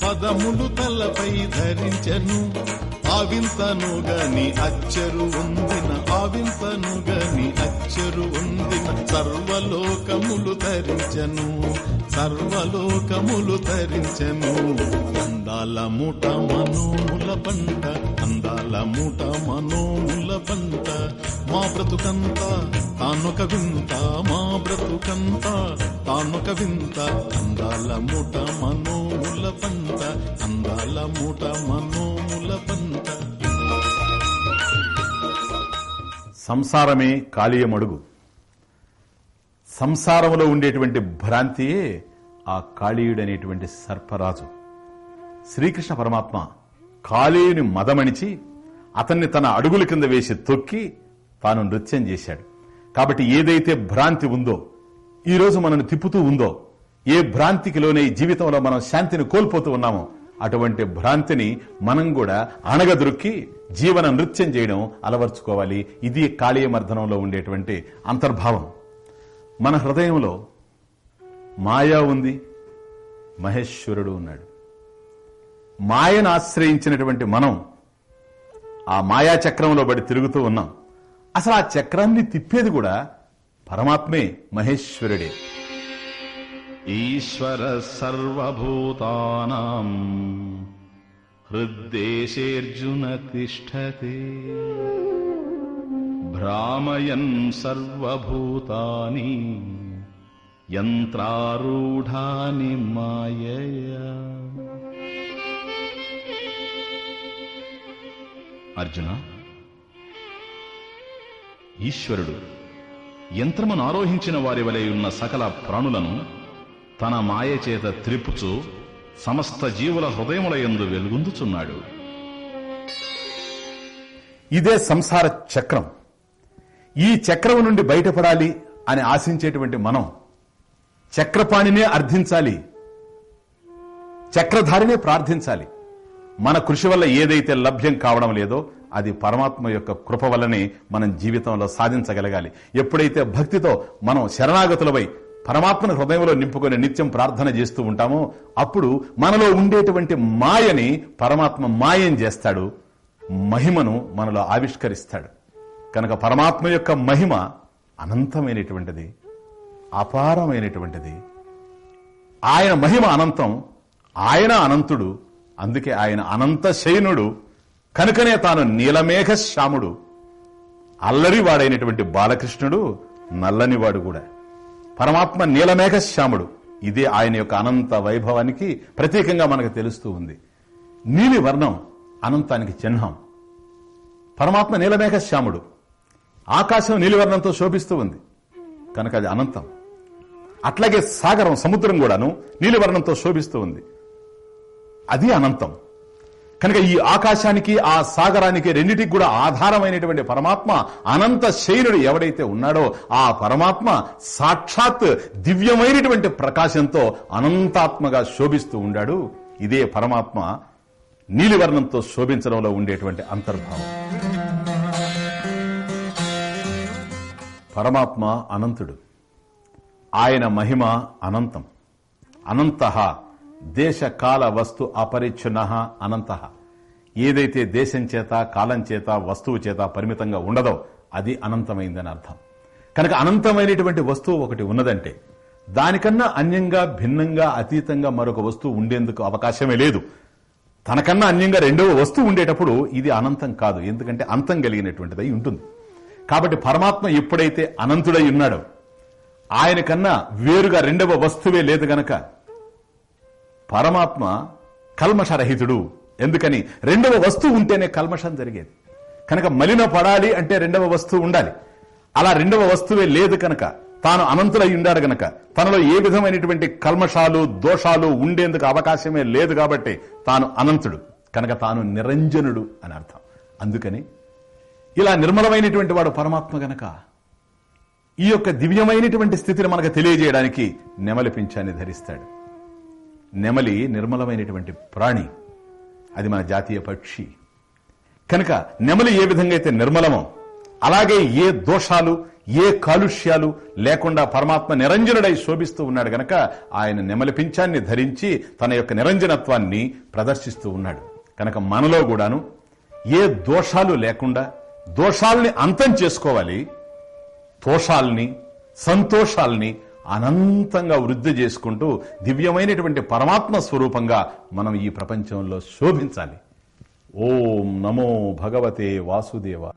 పదములు తలపై ధరించెను. ఆవింతను గని అచ్చరు ఉందిన ఆవింతను గని అచ్చరు ఉందిన సర్వలోకములు ధరించెను. సర్వలోకములు ధరించెను. అందాల ముఠ మనోముల పంట కళ్ళ మూట మనోముల పంట మా బ్రతుకంతా తానొక వింత మా బ్రతుకంతా తానొక వింత. అందాల మూట మనోముల పంట అందాల మూట మనోముల పంట సంసారమే కాళీయమడుగు. సంసారంలో ఉండేటువంటి భ్రాంతియే ఆ కాళీయుడనేటువంటి సర్పరాజు. శ్రీకృష్ణ పరమాత్మ కాళీయుని మదమణిచి అతన్ని తన అడుగుల కింద వేసి తొక్కి తాను నృత్యం చేశాడు. కాబట్టి ఏదైతే భ్రాంతి ఉందో ఈ రోజు మనను తిప్పుతూ ఉందో ఏ భ్రాంతికి లోనే జీవితంలో మనం శాంతిని కోల్పోతూ ఉన్నామో అటువంటి భ్రాంతిని మనం కూడా అణగదొక్కి జీవన నృత్యం చేయడం అలవర్చుకోవాలి. ఇది కాళీయమర్ధనంలో ఉండేటువంటి అంతర్భావం. మన హృదయంలో మాయా ఉంది మహేశ్వరుడు ఉన్నాడు. మాయను ఆశ్రయించినటువంటి మనం ఆ మాయా చక్రంలో పడి తిరుగుతూ ఉన్నాం. అసలు ఆ చక్రాన్ని తిప్పేది కూడా పరమాత్మే మహేశ్వరుడే. ఈశ్వర సర్వభూతానాం హృద్దేశేర్జున తిష్టతే. భ్రామయన్ సర్వభూతాని యంత్రారూఢాని మాయయా. అర్జున ఈశ్వరుడు యంత్రమును ఆరోహించిన వారి వలె ఉన్న సకల ప్రాణులను తన మాయ చేత త్రిపుచు సమస్త జీవుల హృదయముల యందు వెలుగుందుచున్నాడు. ఇదే సంసార చక్రం. ఈ చక్రం నుండి బయటపడాలి అని ఆశించేటువంటి మనం చక్రపాణినే అర్థించాలి చక్రధారినే ప్రార్థించాలి. మన కృషి వల్ల ఏదైతే లభ్యం కావడం లేదో అది పరమాత్మ యొక్క కృప వల్లనే మనం జీవితంలో సాధించగలగాలి. ఎప్పుడైతే భక్తితో మనం శరణాగతులపై పరమాత్మను హృదయంలో నింపుకొని నిత్యం ప్రార్థన చేస్తూ ఉంటామో అప్పుడు మనలో ఉండేటువంటి మాయని పరమాత్మ మాయం చేస్తాడు. మహిమను మనలో ఆవిష్కరిస్తాడు. కనుక పరమాత్మ యొక్క మహిమ అనంతమైనటువంటిది అపారమైనటువంటిది. ఆయన మహిమ అనంతం ఆయన అనంతుడు అందుకే ఆయన అనంత శయనుడు కనుకనే తాను నీలమేఘ శ్యాముడు. అల్లరివాడైనటువంటి బాలకృష్ణుడు నల్లనివాడు కూడా. పరమాత్మ నీలమేఘ శ్యాముడు. ఇదే ఆయన యొక్క అనంత వైభవానికి ప్రత్యేకంగా మనకు తెలుస్తూ ఉంది. నీలి వర్ణం అనంతానికి చిహ్నం. పరమాత్మ నీలమేఘ శ్యాముడు. ఆకాశం నీలివర్ణంతో శోభిస్తూ ఉంది. కనుక అది అనంతం. అట్లాగే సాగరం సముద్రం కూడాను నీలివర్ణంతో శోభిస్తూ ఉంది. అది అనంతం. కనుక ఈ ఆకాశానికి ఆ సాగరానికి రెండిటికి కూడా ఆధారమైనటువంటి పరమాత్మ అనంత శైలుడు ఎవడైతే ఉన్నాడో ఆ పరమాత్మ సాక్షాత్ దివ్యమైనటువంటి ప్రకాశంతో అనంతాత్మగా శోభిస్తూ ఉండాడు. ఇదే పరమాత్మ నీలివర్ణంతో శోభించడంలో ఉండేటువంటి అంతర్భావం. పరమాత్మ అనంతుడు. ఆయన మహిమ అనంతం. అనంత దేశ కాల వస్తు అపరిచ్ఛున అనంత. ఏదైతే దేశం చేత కాలం చేత వస్తువు చేత పరిమితంగా ఉండదో అది అనంతమైందని అర్థం. కనుక అనంతమైనటువంటి వస్తువు ఒకటి ఉన్నదంటే దానికన్నా అన్యంగా భిన్నంగా అతీతంగా మరొక వస్తువు ఉండేందుకు అవకాశమే లేదు. తనకన్నా అన్యంగా రెండవ వస్తువు ఉండేటప్పుడు ఇది అనంతం కాదు ఎందుకంటే అంతం కలిగినటువంటిదై ఉంటుంది. కాబట్టి పరమాత్మ ఎప్పుడైతే అనంతుడై ఉన్నాడో ఆయన కన్నా వేరుగా రెండవ వస్తువే లేదు గనక పరమాత్మ కల్మషరహితుడు. ఎందుకని? రెండవ వస్తువు ఉంటేనే కల్మషం జరిగేది. కనుక మలిన పడాలి అంటే రెండవ వస్తువు ఉండాలి. అలా రెండవ వస్తువే లేదు కనుక తాను అనంతుడై ఉండాడు గనక తనలో ఏ విధమైనటువంటి కల్మషాలు దోషాలు ఉండేందుకు అవకాశమే లేదు కాబట్టి తాను అనంతుడు. కనుక తాను నిరంజనుడు అని అర్థం. అందుకని ఇలా నిర్మలమైనటువంటి వాడు పరమాత్మ గనక ఈ యొక్క దివ్యమైనటువంటి స్థితిని మనకు తెలియజేయడానికి నెమలిపించాన్ని ధరిస్తాడు. నెమలి నిర్మలమైనటువంటి ప్రాణి. అది మన జాతీయ పక్షి. కనుక నెమలి ఏ విధంగా అయితే నిర్మలమో అలాగే ఏ దోషాలు ఏ కాలుష్యాలు లేకుండా పరమాత్మ నిరంజనుడై శోభిస్తూ ఉన్నాడు గనక ఆయన నెమలి పింఛాన్ని ధరించి తన యొక్క నిరంజనత్వాన్ని ప్రదర్శిస్తూ ఉన్నాడు. కనుక మనలో కూడాను ఏ దోషాలు లేకుండా దోషాల్ని అంతం చేసుకోవాలి దోషాల్ని సంతోషాల్ని అనంతంగా వృద్ధి చేసుకుంటూ దివ్యమైనటువంటి పరమాత్మ స్వరూపంగా మనం ఈ ప్రపంచంలో శోభించాలి. ఓం నమో భగవతే వాసుదేవ.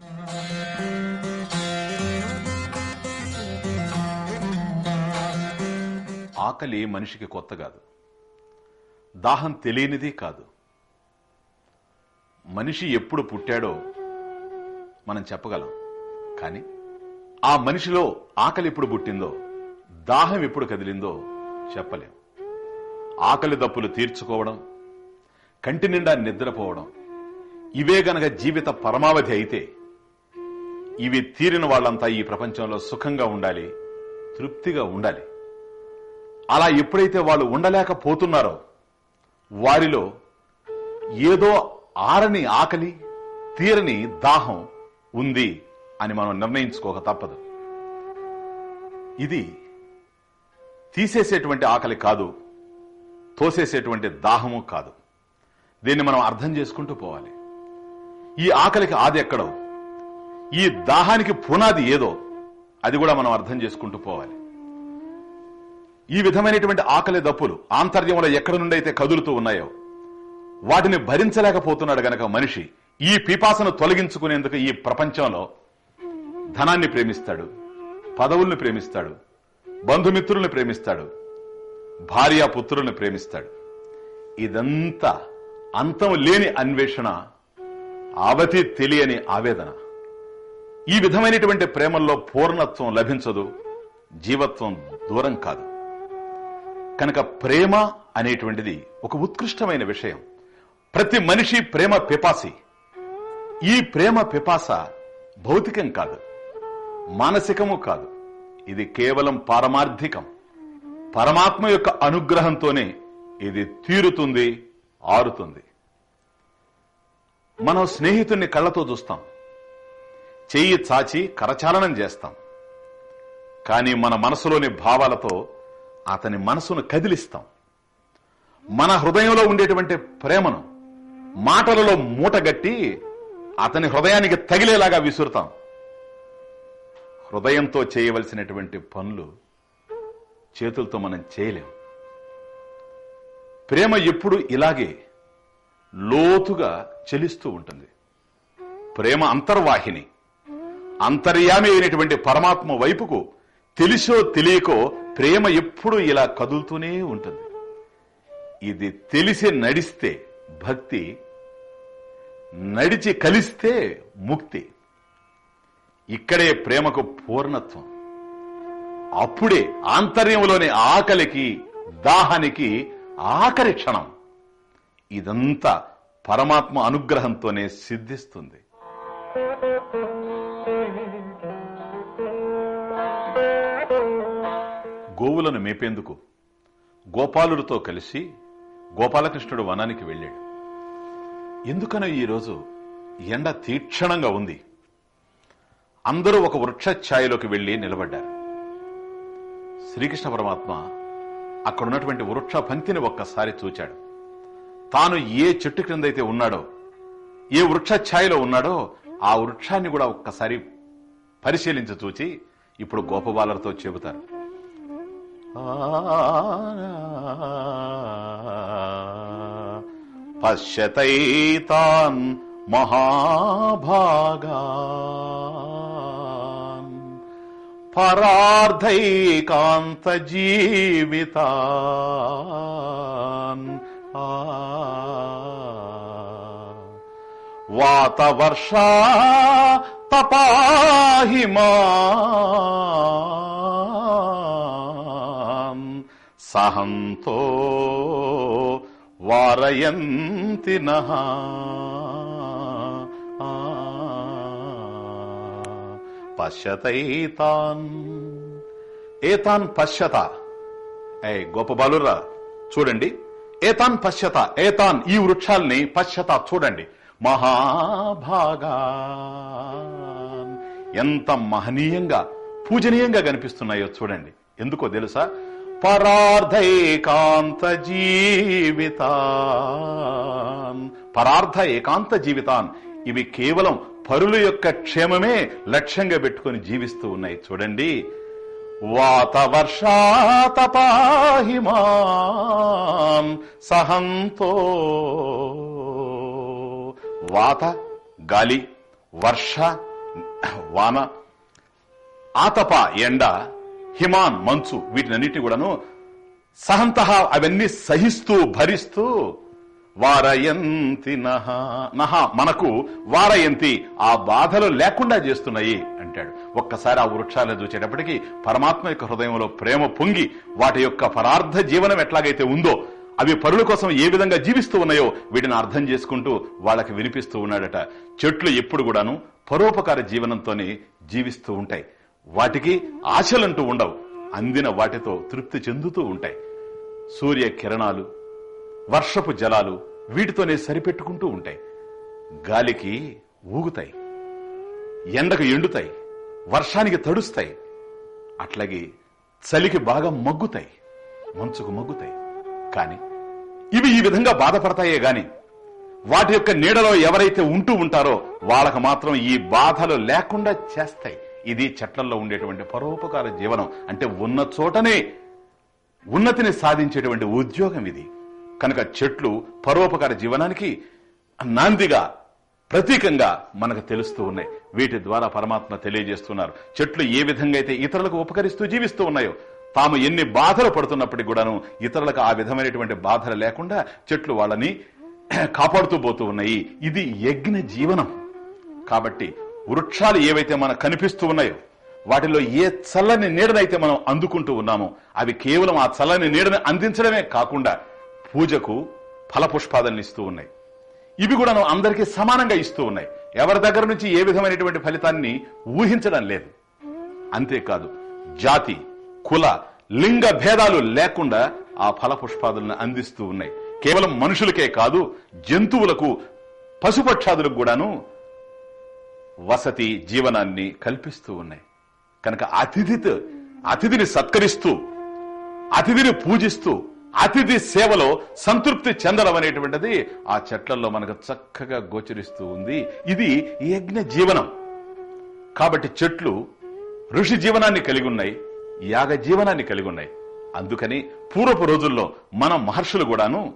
ఆకలి మనిషికి కొత్త కాదు. దాహం తెలియనిది కాదు. మనిషి ఎప్పుడు పుట్టాడో మనం చెప్పగలం. కానీ ఆ మనిషిలో ఆకలి ఎప్పుడు పుట్టిందో దాహం ఎప్పుడు కదిలిందో చెప్పలేం. ఆకలి దప్పులు తీర్చుకోవడం కంటి నిండా నిద్రపోవడం ఇవే గనక జీవిత పరమావధి అయితే ఇవి తీరిన వాళ్ళంతా ఈ ప్రపంచంలో సుఖంగా ఉండాలి తృప్తిగా ఉండాలి. అలా ఎప్పుడైతే వాళ్ళు ఉండలేకపోతున్నారో వారిలో ఏదో ఆరని ఆకలి తీరని దాహం ఉంది అని మనం నిర్ణయించుకోక తప్పదు. ఇది తీసేసేటువంటి ఆకలి కాదు తోసేసేటువంటి దాహము కాదు. దీన్ని మనం అర్థం చేసుకుంటూ పోవాలి. ఈ ఆకలికి ఆది ఎక్కడో? ఈ దాహానికి పునాది ఏదో? అది కూడా మనం అర్థం చేసుకుంటూ పోవాలి. ఈ విధమైనటువంటి ఆకలి దప్పులు ఆంతర్యంలో ఎక్కడి నుండి అయితే కదులుతూ ఉన్నాయో వాటిని భరించలేకపోతున్నాడు గనక మనిషి ఈ పిపాసను తొలగించుకునేందుకు ఈ ప్రపంచంలో ధనాన్ని ప్రేమిస్తాడు పదవుల్ని ప్రేమిస్తాడు బంధుమిత్రుల్ని ప్రేమిస్తాడు భార్యా పుత్రుల్ని ప్రేమిస్తాడు. ఇదంతా అంతం లేని అన్వేషణ అవతి తెలియని ఆవేదన. ఈ విధమైనటువంటి ప్రేమల్లో పూర్ణత్వం లభించదు జీవత్వం దూరం కాదు. కనుక ప్రేమ అనేటువంటిది ఒక ఉత్కృష్టమైన విషయం. ప్రతి మనిషి ప్రేమ పిపాసి. ఈ ప్రేమ పిపాస భౌతికం కాదు మానసికము కాదు. ఇది కేవలం పారమార్థికం. పరమాత్మ యొక్క అనుగ్రహంతోనే ఇది తీరుతుంది ఆరుతుంది. మనం స్నేహితుణ్ణి కళ్ళతో చూస్తాం. చెయ్యి చాచి కరచాలనం చేస్తాం. కానీ మన మనసులోని భావాలతో అతని మనసును కదిలిస్తాం. మన హృదయంలో ఉండేటువంటి ప్రేమను మాటలలో మూటగట్టి అతని హృదయానికి తగిలేలాగా విసురుతాం. హృదయంతో చేయవలసినటువంటి పనులు చేతులతో మనం చేయలేం. ప్రేమ ఎప్పుడు ఇలాగే లోతుగా చెలిస్తూ ఉంటుంది. ప్రేమ అంతర్వాహిని అంతర్యామి అయినటువంటి పరమాత్మ వైపుకు తెలిసో తెలియకో ప్రేమ ఎప్పుడు ఇలా కదులుతూనే ఉంటుంది. ఇది తెలిసి నడిస్తే భక్తి నడిచి కలిస్తే ముక్తి. ఇక్కడే ప్రేమకు పూర్ణత్వం. అప్పుడే ఆంతర్యంలోని ఆకలికి దాహానికి ఆఖరి క్షణం. ఇదంతా పరమాత్మ అనుగ్రహంతోనే సిద్ధిస్తుంది. గోవులను మేపేందుకు? గోపాలుడితో కలిసి గోపాలకృష్ణుడు వనానికి వెళ్ళాడు. ఎందుకనో ఈరోజు ఎండ తీక్షణంగా ఉంది. అందరూ ఒక వృక్ష ఛాయలోకి వెళ్ళి నిలబడ్డారు. శ్రీకృష్ణ పరమాత్మ అక్కడ ఉన్నటువంటి వృక్ష పంక్తిని ఒక్కసారి చూచాడు. తాను ఏ చెట్టు క్రిందైతే ఉన్నాడో ఏ వృక్ష ఛాయలో ఉన్నాడో ఆ వృక్షాన్ని కూడా ఒక్కసారి పరిశీలించి చూచి ఇప్పుడు గోపబాలతో చెబుతారు. పశ్యతైతాన్ మహాభాగా పరార్ధైకాంత జీవితాన్ వాతవర్ష వాతవర్షా సహంతో వారయంతి నహా. పశ్యతైతాన్. ఏతాన్ పశ్యత. ఏ గొప్ప బాలురా చూడండి. ఏతాన్ పశ్యత ఏతాన్ ఈ వృక్షాల్ని పశ్యత చూడండి. మహాభాగా ఎంత మహనీయంగా పూజనీయంగా కనిపిస్తున్నాయో చూడండి. ఎందుకో తెలుసా? పరార్ధైకాంత జీవితాన్. పరార్థ ఏకాంత జీవితాన్. ఇవి కేవలం పరుల యొక్క క్షేమమే లక్ష్యంగా పెట్టుకొని జీవిస్తూ ఉన్నాయి చూడండి. వాత వర్షాతపాహిమాం సహంతో. వాత గాలి వర్ష వాన ఆతప ఎండ హిమాన్ మంచు వీటినన్నిటి కూడాను సహంత అవన్నీ సహిస్తూ భరిస్తూ వారయంతి నహ. నహ మనకు వారయంతి ఆ బాధలు లేకుండా చేస్తున్నాయి అంటాడు. ఒక్కసారి ఆ వృక్షాలను చూసేటప్పటికీ పరమాత్మ యొక్క హృదయంలో ప్రేమ పొంగి వాటి యొక్క పరార్థ జీవనం ఎట్లాగైతే ఉందో అవి పరుల కోసం ఏ విధంగా జీవిస్తూ ఉన్నాయో వీటిని అర్థం చేసుకుంటూ వాళ్ళకి వినిపిస్తూ ఉన్నాడట. చెట్లు ఎప్పుడు కూడాను పరోపకార జీవనంతోనే జీవిస్తూ ఉంటాయి. వాటికి ఆశలంటూ ఉండవు. అందిన వాటితో తృప్తి చెందుతూ ఉంటాయి. సూర్య కిరణాలు వర్షపు జలాలు వీటితోనే సరిపెట్టుకుంటూ ఉంటాయి. గాలికి ఊగుతాయి. ఎండకు ఎండుతాయి. వర్షానికి తడుస్తాయి. అట్లాగే చలికి బాగా మగ్గుతాయి. మంచుకు మగ్గుతాయి. కానీ ఇవి ఈ విధంగా బాధపడతాయే గాని వాటి యొక్క నీడలో ఎవరైతే ఉంటూ ఉంటారో వాళ్ళకు మాత్రం ఈ బాధలు లేకుండా చేస్తాయి. ఇది చెట్లలో ఉండేటువంటి పరోపకార జీవనం. అంటే ఉన్న చోటనే ఉన్నతిని సాధించేటువంటి ఉద్యోగం ఇది. కనుక చెట్లు పరోపకార జీవనానికి నాందిగా ప్రతీకంగా మనకు తెలుస్తూ ఉన్నాయి. వీటి ద్వారా పరమాత్మ తెలియజేస్తున్నారు. చెట్లు ఏ విధంగా అయితే ఇతరులకు ఉపకరిస్తూ జీవిస్తూ ఉన్నాయో తాము ఎన్ని బాధలు పడుతున్నప్పటికీ కూడాను ఇతరులకు ఆ విధమైనటువంటి బాధలు లేకుండా చెట్లు వాళ్ళని కాపాడుతూ పోతూ ఉన్నాయి. ఇది యజ్ఞ జీవనం. కాబట్టి వృక్షాలు ఏవైతే మనకు కనిపిస్తూ ఉన్నాయో వాటిలో ఏ చల్లని నీడనైతే మనం అందుకుంటూ ఉన్నామో అవి కేవలం ఆ చల్లని నీడని అందించడమే కాకుండా పూజకు ఫలపుష్పాదనలు ఇస్తూ ఉన్నాయి. ఇవి కూడా అందరికీ సమానంగా ఇస్తూ ఉన్నాయి. ఎవరి దగ్గర నుంచి ఏ విధమైనటువంటి ఫలితాన్ని ఊహించడం లేదు. అంతేకాదు జాతి కుల లింగ భేదాలు లేకుండా ఆ ఫలపుష్పాదులను అందిస్తూ ఉన్నాయి. కేవలం మనుషులకే కాదు జంతువులకు పశుపక్షాదులకు కూడాను వసతి జీవనాన్ని కల్పిస్తూ ఉన్నాయి. కనుక అతిథితో అతిథిని సత్కరిస్తూ అతిథిని పూజిస్తూ అతిథి సేవలో సంతృప్తి చెందడం అనేటువంటిది ఆ చెట్లలో మనకు చక్కగా గోచరిస్తూ ఉంది. ఇది యజ్ఞ జీవనం. కాబట్టి చెట్లు ఋషి జీవనాన్ని కలిగి ఉన్నాయి యాగ జీవనాన్ని కలిగి ఉన్నాయి. అందుకని పూర్వపు రోజుల్లో మన మహర్షులు కూడాను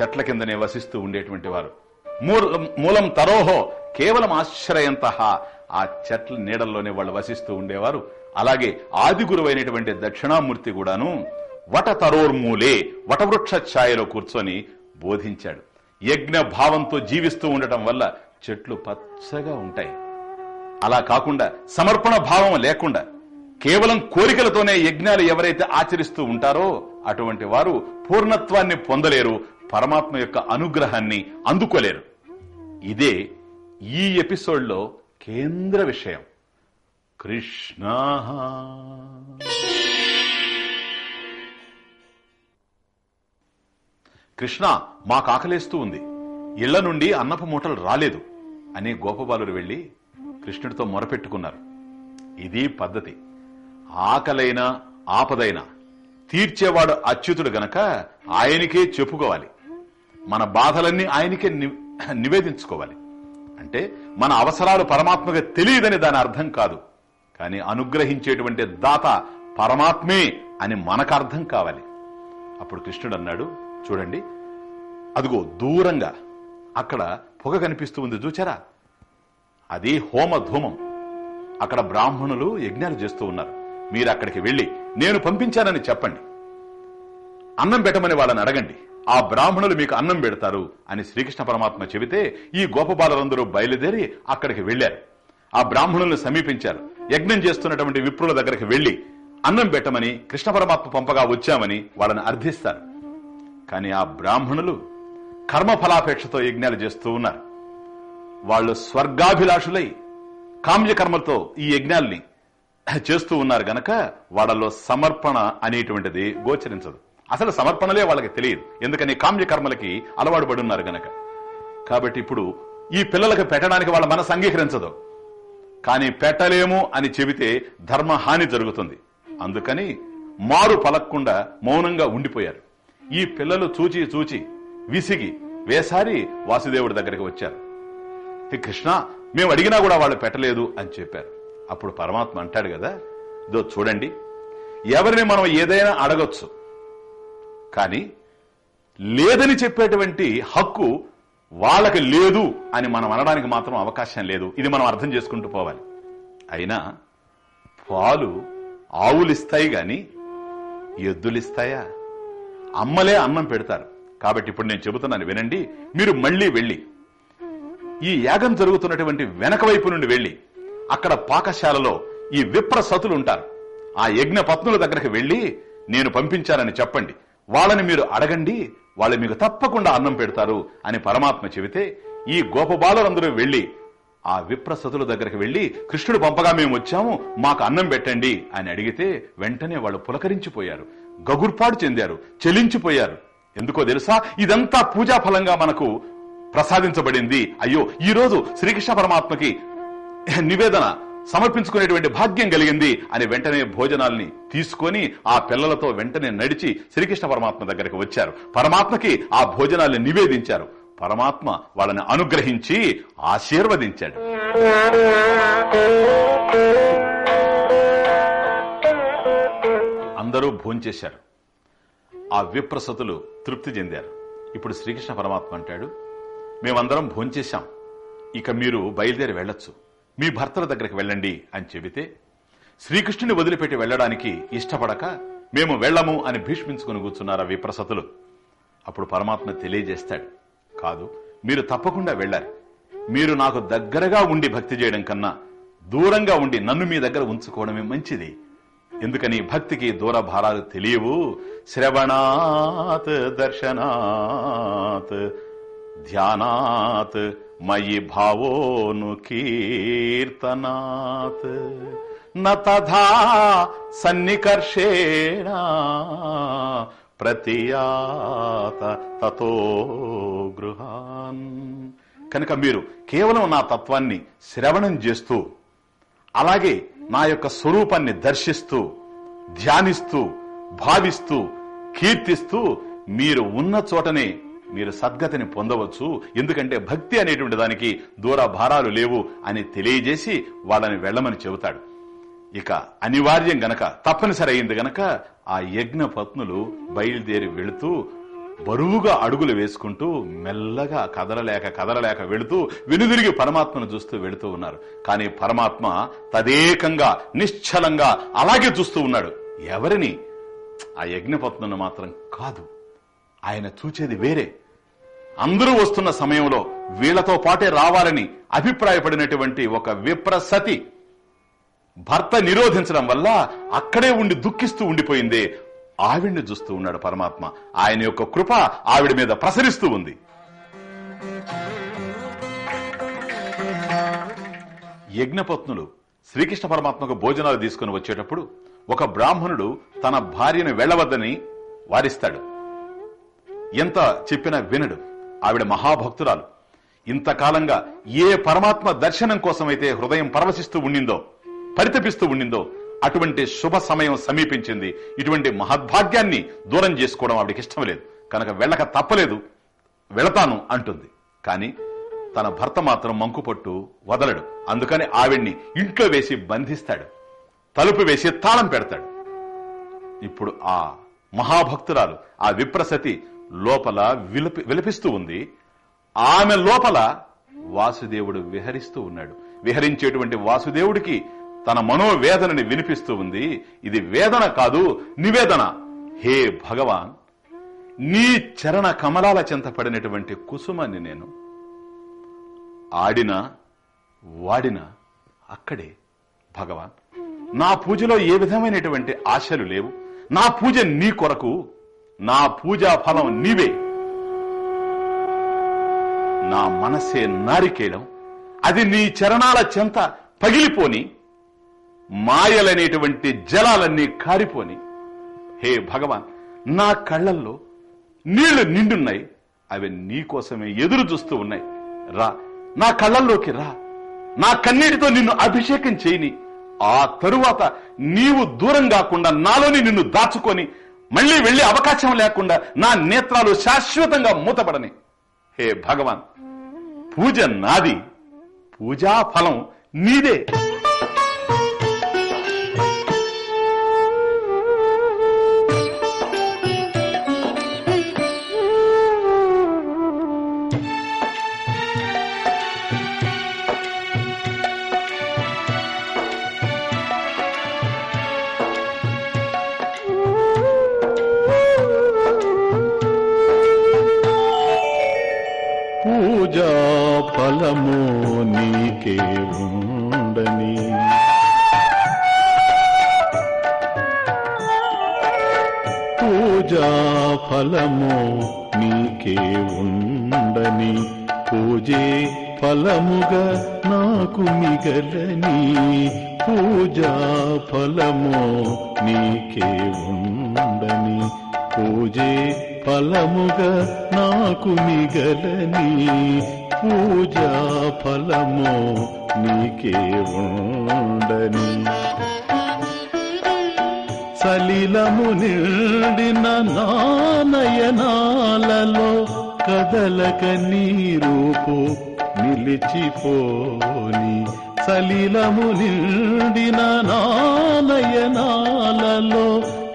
చెట్ల కిందనే వసిస్తూ ఉండేటువంటి వారు. మూలం తరోహో కేవలం ఆశ్రయంత ఆ చెట్ల నీడల్లోనే వాళ్ళు వసిస్తూ ఉండేవారు. అలాగే ఆది గురువైనటువంటి దక్షిణామూర్తి కూడాను వట తరోర్మూలే వటవృక్ష ఛాయలో కూర్చొని బోధించాడు. యజ్ఞ భావంతో జీవిస్తూ ఉండటం వల్ల చెట్లు పచ్చగా ఉంటాయి. అలా కాకుండా సమర్పణ భావం లేకుండా కేవలం కోరికలతోనే యజ్ఞాలు ఎవరైతే ఆచరిస్తూ ఉంటారో అటువంటి వారు పూర్ణత్వాన్ని పొందలేరు పరమాత్మ యొక్క అనుగ్రహాన్ని అందుకోలేరు. ఇదే ఈ ఎపిసోడ్లో కేంద్ర విషయం. కృష్ణ కృష్ణ మా కాకలేస్తూ ఉంది. ఇళ్ళ నుండి అన్నపు మూటలు రాలేదు. అని గోపబాలుడు వెళ్ళి కృష్ణుడితో మొరపెట్టుకున్నారు. ఇది పద్ధతి. ఆకలైనా ఆపదైనా తీర్చేవాడు అచ్యుతుడు గనక ఆయనకే చెప్పుకోవాలి. మన బాధలన్నీ ఆయనకే ని- నివేదించుకోవాలి. అంటే మన అవసరాలు పరమాత్మగా తెలియదని దాని అర్థం కాదు. కానీ అనుగ్రహించేటువంటి దాత పరమాత్మే అని మనకు అర్థం కావాలి. అప్పుడు కృష్ణుడు అన్నాడు చూడండి. అదిగో దూరంగా. అక్కడ పొగ కనిపిస్తూ ఉంది చూచారా? అది హోమ ధూమం అక్కడ బ్రాహ్మణులు యజ్ఞాలు చేస్తూ ఉన్నారు. మీరు అక్కడికి వెళ్ళి నేను పంపించానని చెప్పండి. అన్నం పెట్టమని వాళ్ళని అడగండి. ఆ బ్రాహ్మణులు మీకు అన్నం పెడతారు అని శ్రీకృష్ణ పరమాత్మ చెబితే ఈ గోపబాలందరూ బయలుదేరి అక్కడికి వెళ్ళారు ఆ బ్రాహ్మణులను సమీపించారు. యజ్ఞం చేస్తున్నటువంటి విప్రుల దగ్గరికి వెళ్ళి అన్నం పెట్టమని కృష్ణ పరమాత్మ పంపగా వచ్చామని వాళ్ళని అర్థిస్తారు. కానీ ఆ బ్రాహ్మణులు కర్మఫలాపేక్షతో యజ్ఞాలు చేస్తూ ఉన్నారు. వాళ్ళు స్వర్గాభిలాషులై కామ్యకర్మలతో ఈ యజ్ఞాల్ని చేస్తూ ఉన్నారు గనక వాళ్ళలో సమర్పణ అనేటువంటిది గోచరించదు. అసలు సమర్పణలే వాళ్ళకి తెలియదు. ఎందుకని కామ్యకర్మలకి అలవాటు పడి ఉన్నారు గనక. కాబట్టి ఇప్పుడు ఈ పిల్లలకు పెట్టడానికి వాళ్ళ మనసు అంగీకరించదు. కానీ పెట్టలేము అని చెబితే ధర్మ హాని జరుగుతుంది. అందుకని మారు పలక్కుండా మౌనంగా ఉండిపోయారు. ఈ పిల్లలు చూచి చూచి విసిగి వేసారి వాసుదేవుడి దగ్గరికి వచ్చారు. "హే కృష్ణ మేము అడిగినా కూడా వాళ్ళు పెట్టలేదు అని చెప్పారు. అప్పుడు పరమాత్మ అంటాడు కదా దో చూడండి ఎవరిని మనం ఏదైనా అడగొచ్చు. కానీ లేదని చెప్పేటువంటి హక్కు వాళ్ళకి లేదు అని మనం అనడానికి మాత్రం అవకాశం లేదు. ఇది మనం అర్థం చేసుకుంటూ పోవాలి. అయినా పాలు ఆవులిస్తాయి గాని ఎద్దులిస్తాయా? అమ్మలే అన్నం పెడతారు. కాబట్టి ఇప్పుడు నేను చెబుతున్నాను వినండి మీరు మళ్ళీ వెళ్ళి. ఈ యాగం జరుగుతున్నటువంటి వెనక వైపు నుండి వెళ్ళి అక్కడ పాకశాలలో ఈ విప్ర సతులు ఉంటారు. ఆ యజ్ఞ పత్నుల దగ్గరికి వెళ్ళి నేను పంపించానని చెప్పండి. వాళ్ళని మీరు అడగండి వాళ్ళు మీకు తప్పకుండా అన్నం పెడతారు అని పరమాత్మ చెబితే ఈ గోపబాలులందరూ వెళ్ళి ఆ విప్ర సతుల దగ్గరికి వెళ్ళి కృష్ణుడు పంపగా మేము వచ్చాము మాకు అన్నం పెట్టండి అని అడిగితే వెంటనే వాళ్ళు పులకరించిపోయారు. గగుర్పాటు చెందారు చెలించిపోయారు. ఎందుకో తెలుసా? ఇదంతా పూజా ఫలంగా మనకు ప్రసాదించబడింది. అయ్యో ఈ రోజు శ్రీకృష్ణ పరమాత్మకి నివేదన సమర్పించుకునేటువంటి భాగ్యం కలిగింది అని వెంటనే భోజనాల్ని తీసుకొని ఆ పిల్లలతో వెంటనే నడిచి శ్రీకృష్ణ పరమాత్మ దగ్గరికి వచ్చారు. పరమాత్మకి ఆ భోజనాల్ని నివేదించారు. పరమాత్మ వాళ్ళని అనుగ్రహించి ఆశీర్వదించాడు. అందరూ భోంచేశారు. ఆ విప్రసతులు తృప్తి చెందారు. ఇప్పుడు శ్రీకృష్ణ పరమాత్మ అంటాడు మేమందరం భోంచేశాం. ఇక మీరు బయలుదేరి వెళ్ళొచ్చు. మీ భర్తల దగ్గరికి వెళ్ళండి అని చెబితే శ్రీకృష్ణుని వదిలిపెట్టి వెళ్ళడానికి ఇష్టపడక మేము వెళ్ళము అని భీష్మించుకుని కూర్చున్నారు ఆ విప్రసతులు. అప్పుడు పరమాత్మ తెలియజేస్తాడు కాదు మీరు తప్పకుండా వెళ్ళాలి. మీరు నాకు దగ్గరగా ఉండి భక్తి చేయడం కన్నా దూరంగా ఉండి నన్ను మీ దగ్గర ఉంచుకోవడమే మంచిది. ఎందుకని భక్తికి దూరభారాలు తెలియవు. శ్రవణాత్ దర్శనాత్ ధ్యానాత్ మయి భావోను కీర్తనాత్. న సన్నికర్షేణ ప్రతియాత తతో గృహాన్. కనుక మీరు కేవలం నా తత్వాన్ని శ్రవణం చేస్తూ అలాగే నా యొక్క స్వరూపాన్ని దర్శిస్తూ ధ్యానిస్తూ భావిస్తూ కీర్తిస్తూ మీరు ఉన్న చోటనే మీరు సద్గతిని పొందవచ్చు. ఎందుకంటే భక్తి అనేటువంటి దానికి దూర భారాలు లేవు అని తెలియజేసి వాళ్ళని వెళ్ళమని చెబుతాడు. ఇక అనివార్యం గనక తప్పనిసరి అయింది గనక ఆ యజ్ఞ పత్నులు బయలుదేరి వెళుతూ బరువుగా అడుగులు వేసుకుంటూ మెల్లగా కదలలేక కదలలేక వెళుతూ వెనుదిరిగి పరమాత్మను చూస్తూ వెళుతూ ఉన్నారు. కానీ పరమాత్మ తదేకంగా నిశ్చలంగా అలాగే చూస్తూ ఉన్నాడు. ఎవరిని? ఆ యజ్ఞపత్నును మాత్రం కాదు. ఆయన చూచేది వేరే. అందరూ వస్తున్న సమయంలో వీళ్ళతో పాటే రావాలని అభిప్రాయపడినటువంటి ఒక విప్రసతి భర్త నిరోధించడం వల్ల అక్కడే ఉండి దుఃఖిస్తూ ఉండిపోయింది. ఆవిడ్ని చూస్తూ ఉన్నాడు పరమాత్మ. ఆయన యొక్క కృప ఆవిడ మీద ప్రసరిస్తూ ఉంది. యజ్ఞపత్నులు శ్రీకృష్ణ పరమాత్మకు భోజనాలు తీసుకుని వచ్చేటప్పుడు ఒక బ్రాహ్మణుడు తన భార్యను వెళ్ళవద్దని వారిస్తాడు. ఎంత చెప్పినా వినడు. ఆవిడ మహాభక్తురాలు. ఇంతకాలంగా ఏ పరమాత్మ దర్శనం కోసమైతే హృదయం పరవశిస్తూ ఉండిందో పరితపిస్తూ ఉండిందో అటువంటి శుభ సమయం సమీపించింది. ఇటువంటి మహద్భాగ్యాన్ని దూరం చేసుకోవడం ఆవిడకి ఇష్టం లేదు. కనుక వెళ్ళక తప్పలేదు. వెళతాను అంటుంది. కానీ తన భర్త మాత్రం మంకుపట్టు వదలడు. అందుకని ఆవిడ్ని ఇంట్లో వేసి బంధిస్తాడు. తలుపు వేసి తాళం పెడతాడు. ఇప్పుడు ఆ మహాభక్తురాలు ఆ విప్రసతి లోపల విలపి విలపిస్తూ ఉంది. ఆమె లోపల వాసుదేవుడు విహరిస్తూ ఉన్నాడు. విహరించేటువంటి వాసుదేవుడికి తన మనోవేదనని వినిపిస్తూ ఉంది. ఇది వేదన కాదు నివేదన. హే భగవాన్ నీ చరణ కమలాల చెంత పడినటువంటి కుసుమాన్ని నేను ఆడినా వాడినా అక్కడే. భగవాన్ నా పూజలో ఏ విధమైనటువంటి ఆశలు లేవు. నా పూజ నీ కొరకు నా పూజా ఫలం నీవే. నా మనసే నారికేయడం అది నీ చరణాల చెంత పగిలిపోని మాయలనేటువంటి జలాలన్నీ కారిపోని. హే భగవాన్ నా కళ్ళల్లో నీళ్ళు నిండున్నాయి. అవి నీకోసమే ఎదురు చూస్తూ ఉన్నాయి. రా నా కళ్ళల్లోకి రా. నా కన్నీటితో నిన్ను అభిషేకం చేయని. ఆ తరువాత నీవు దూరం కాకుండా నాలోని నిన్ను దాచుకొని మళ్ళీ వెళ్ళే అవకాశం లేకుండా నా నేత్రాలు శాశ్వతంగా మూతపడని. హే భగవాన్ పూజ నాది. పూజా ఫలం నీదే.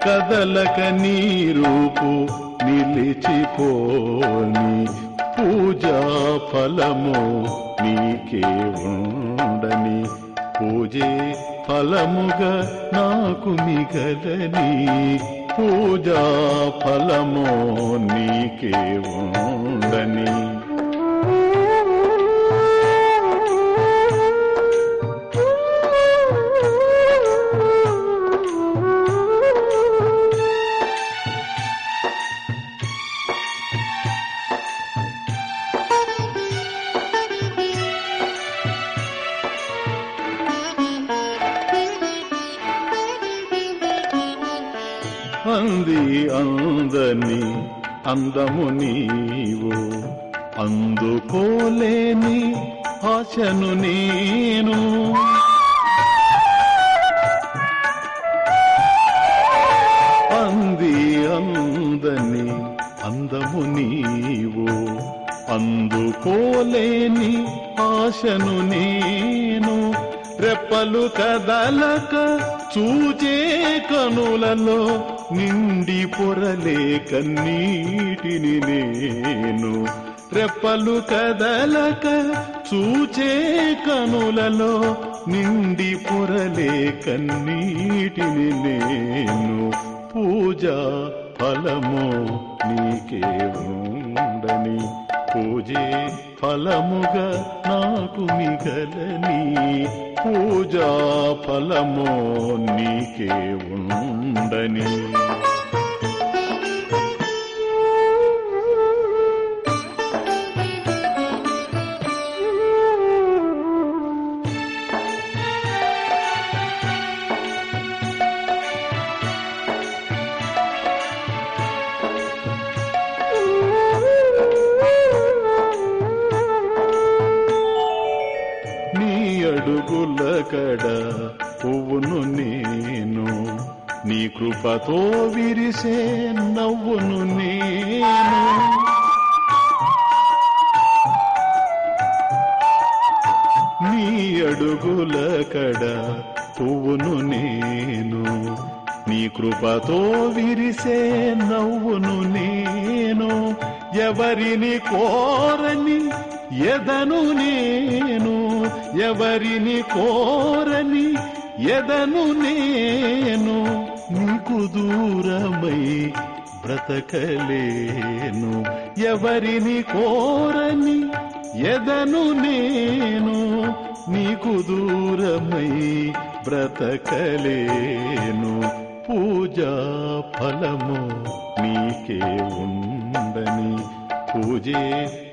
కదలక నీ రూపు నిలిచిపోని పూజా ఫలము నీకే ఉండని. పూజే ఫలముగా నాకు మిగలని. పూజా ఫలము నీకే ఉండని. అందము నీవు. అందుకోలేని ఆశను నేను. అంది అందని అందము నీవు. అందుకోలేని ఆశను నేను. రెప్పలు కదలక చూచే కనులలో నిండి పొరలే కన్నీ వీటిని నేను రెప్పలు కదలక చూచే కనులలో అడుగుల కడ పువ్వును నేను నీ కృపతో విరిసే నవ్వును నేను. నీ అడుగుల కడ పువ్వును నేను నీ కృపతో విరిసే నవ్వును నేను. ఎవరిని కోరని ఎదను నేను ఎవరిని కోరని ఎదను నేను నీకు దూరమై బ్రతకలేను. ఎవరిని కోరని ఎదను నేను నీకు దూరమై బ్రతకలేను. పూజా ఫలము నీకే ఉండని. పూజే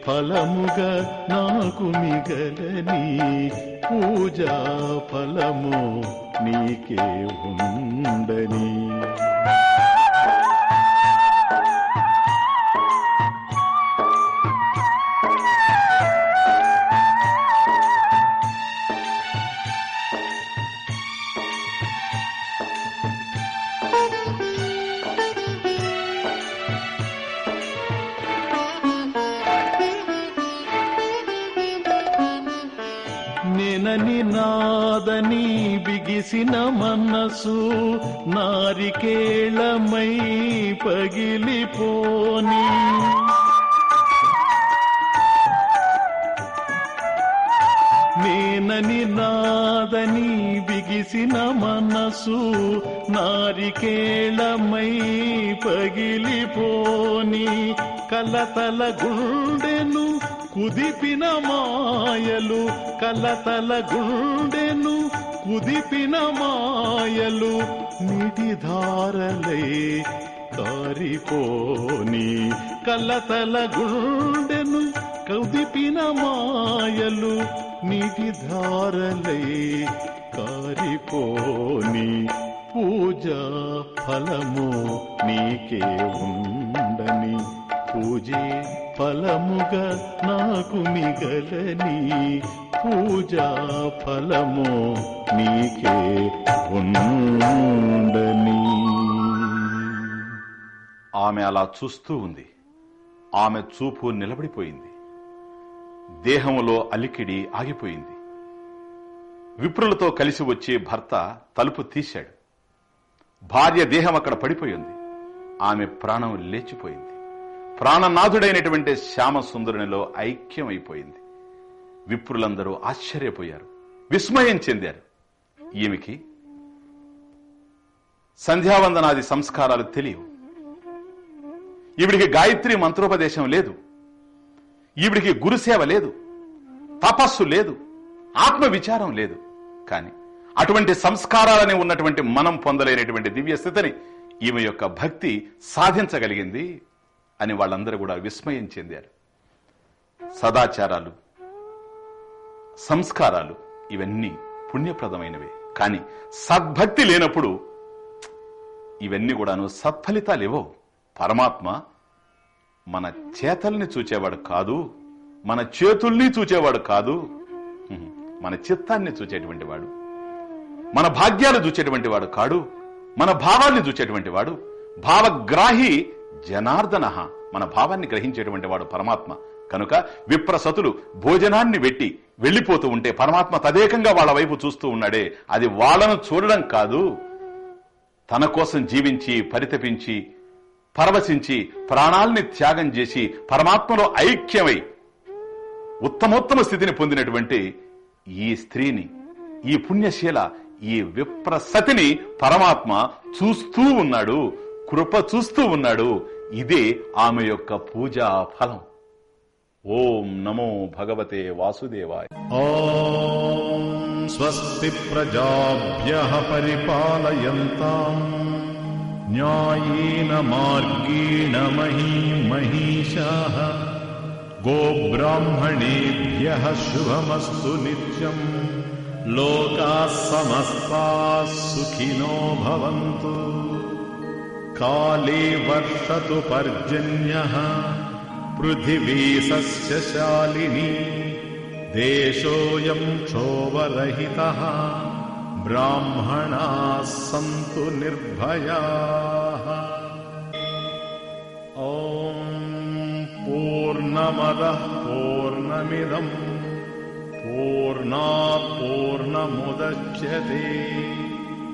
ఫలముగా నాకు మిగలని పూజా ఫలము నీకే ఉండని కాదని బిగిసిన మనసు నారికేళమై పగిలిపోని. నేనని నాదని బిగిసిన మనసు నారికేళమై పగిలిపోని. కలతల గుండెను కుదిపిన మాయలు కలతల గుండెను కుదిపిన మాయలు నీటి ధారలై కారిపోని కలతల గుండెను కుదిపిన మాయలు నీటి ధారలై కారిపోని పూజా ఫలము నీకే ఉండని పూజే. ఫలముగా నాకు మిగలని పూజా ఫలము నీకే ఉండని. ఆమె అలా చూస్తూ ఉంది. ఆమె చూపు నిలబడిపోయింది. దేహములో అలికిడి ఆగిపోయింది. విప్రులతో కలిసి వచ్చే భర్త తలుపు తీశాడు. భార్య దేహం అక్కడ పడిపోయింది. ఆమె ప్రాణం లేచిపోయింది. ప్రాణనాథుడైనటువంటి శ్యామ సుందరునిలో ఐక్యమైపోయింది. విప్రులందరూ ఆశ్చర్యపోయారు. విస్మయం చెందారు. ఈమెకి సంధ్యావందనాది సంస్కారాలు తెలియవు. ఈవిడికి గాయత్రి మంత్రోపదేశం లేదు. ఈవిడికి గురుసేవ లేదు. తపస్సు లేదు. ఆత్మ విచారం లేదు. కానీ అటువంటి సంస్కారాలని ఉన్నటువంటి మనం పొందలేనటువంటి దివ్య స్థితిని ఈమె యొక్క భక్తి సాధించగలిగింది. అని వాళ్ళందరూ కూడా విస్మయం చెందారు. సదాచారాలు సంస్కారాలు ఇవన్నీ పుణ్యప్రదమైనవే. కానీ సద్భక్తి లేనప్పుడు ఇవన్నీ కూడాను సత్ఫలితాలు ఇవ్వవు పరమాత్మ మన చేతల్ని చూచేవాడు కాదు మన చేతుల్ని చూచేవాడు కాదు మన చిత్తాన్ని చూచేటువంటి వాడు మన భాగ్యాలు చూచేటువంటి వాడు కాడు మన భావాల్ని చూచేటువంటి వాడు భావగ్రాహి జనార్దన మన భావాన్ని గ్రహించేటువంటి వాడు పరమాత్మ. కనుక విప్రసతులు భోజనాన్ని పెట్టి వెళ్ళిపోతూ ఉంటే పరమాత్మ తదేకంగా వాళ్ళ వైపు చూస్తూ ఉన్నాడే. అది వాళ్ళను చూడడం కాదు. తన కోసం జీవించి పరితపించి పరవశించి ప్రాణాల్ని త్యాగం చేసి పరమాత్మలో ఐక్యమై ఉత్తమోత్తమ స్థితిని పొందినటువంటి ఈ స్త్రీని ఈ పుణ్యశీల ఈ విప్రసతిని పరమాత్మ చూస్తూ ఉన్నాడు. కృప చూస్తూ ఉన్నాడు. ఇదే ఆమె యొక్క పూజా ఫలం. ఓం నమో భగవతే వాసుదేవాయ. స్వస్తి ప్రజాభ్య పరిపాలయంతాం. న్యాయేన మార్గేణ మహీ మహిషా గోబ్రాహ్మణేభ్య శుభమస్సు నిత్యం. లోకా సమస్తా సుఖినో భవంతు. काले वर्षतु पर्जन्यः। पृथिवी सस्यशालिनी देशोऽयम् क्षोभरहितः। ब्राह्मणाः सन्तु निर्भयाः। ॐ पूर्णमदः पूर्णमिदम्। पूर्णात् पूर्णमुदच्यते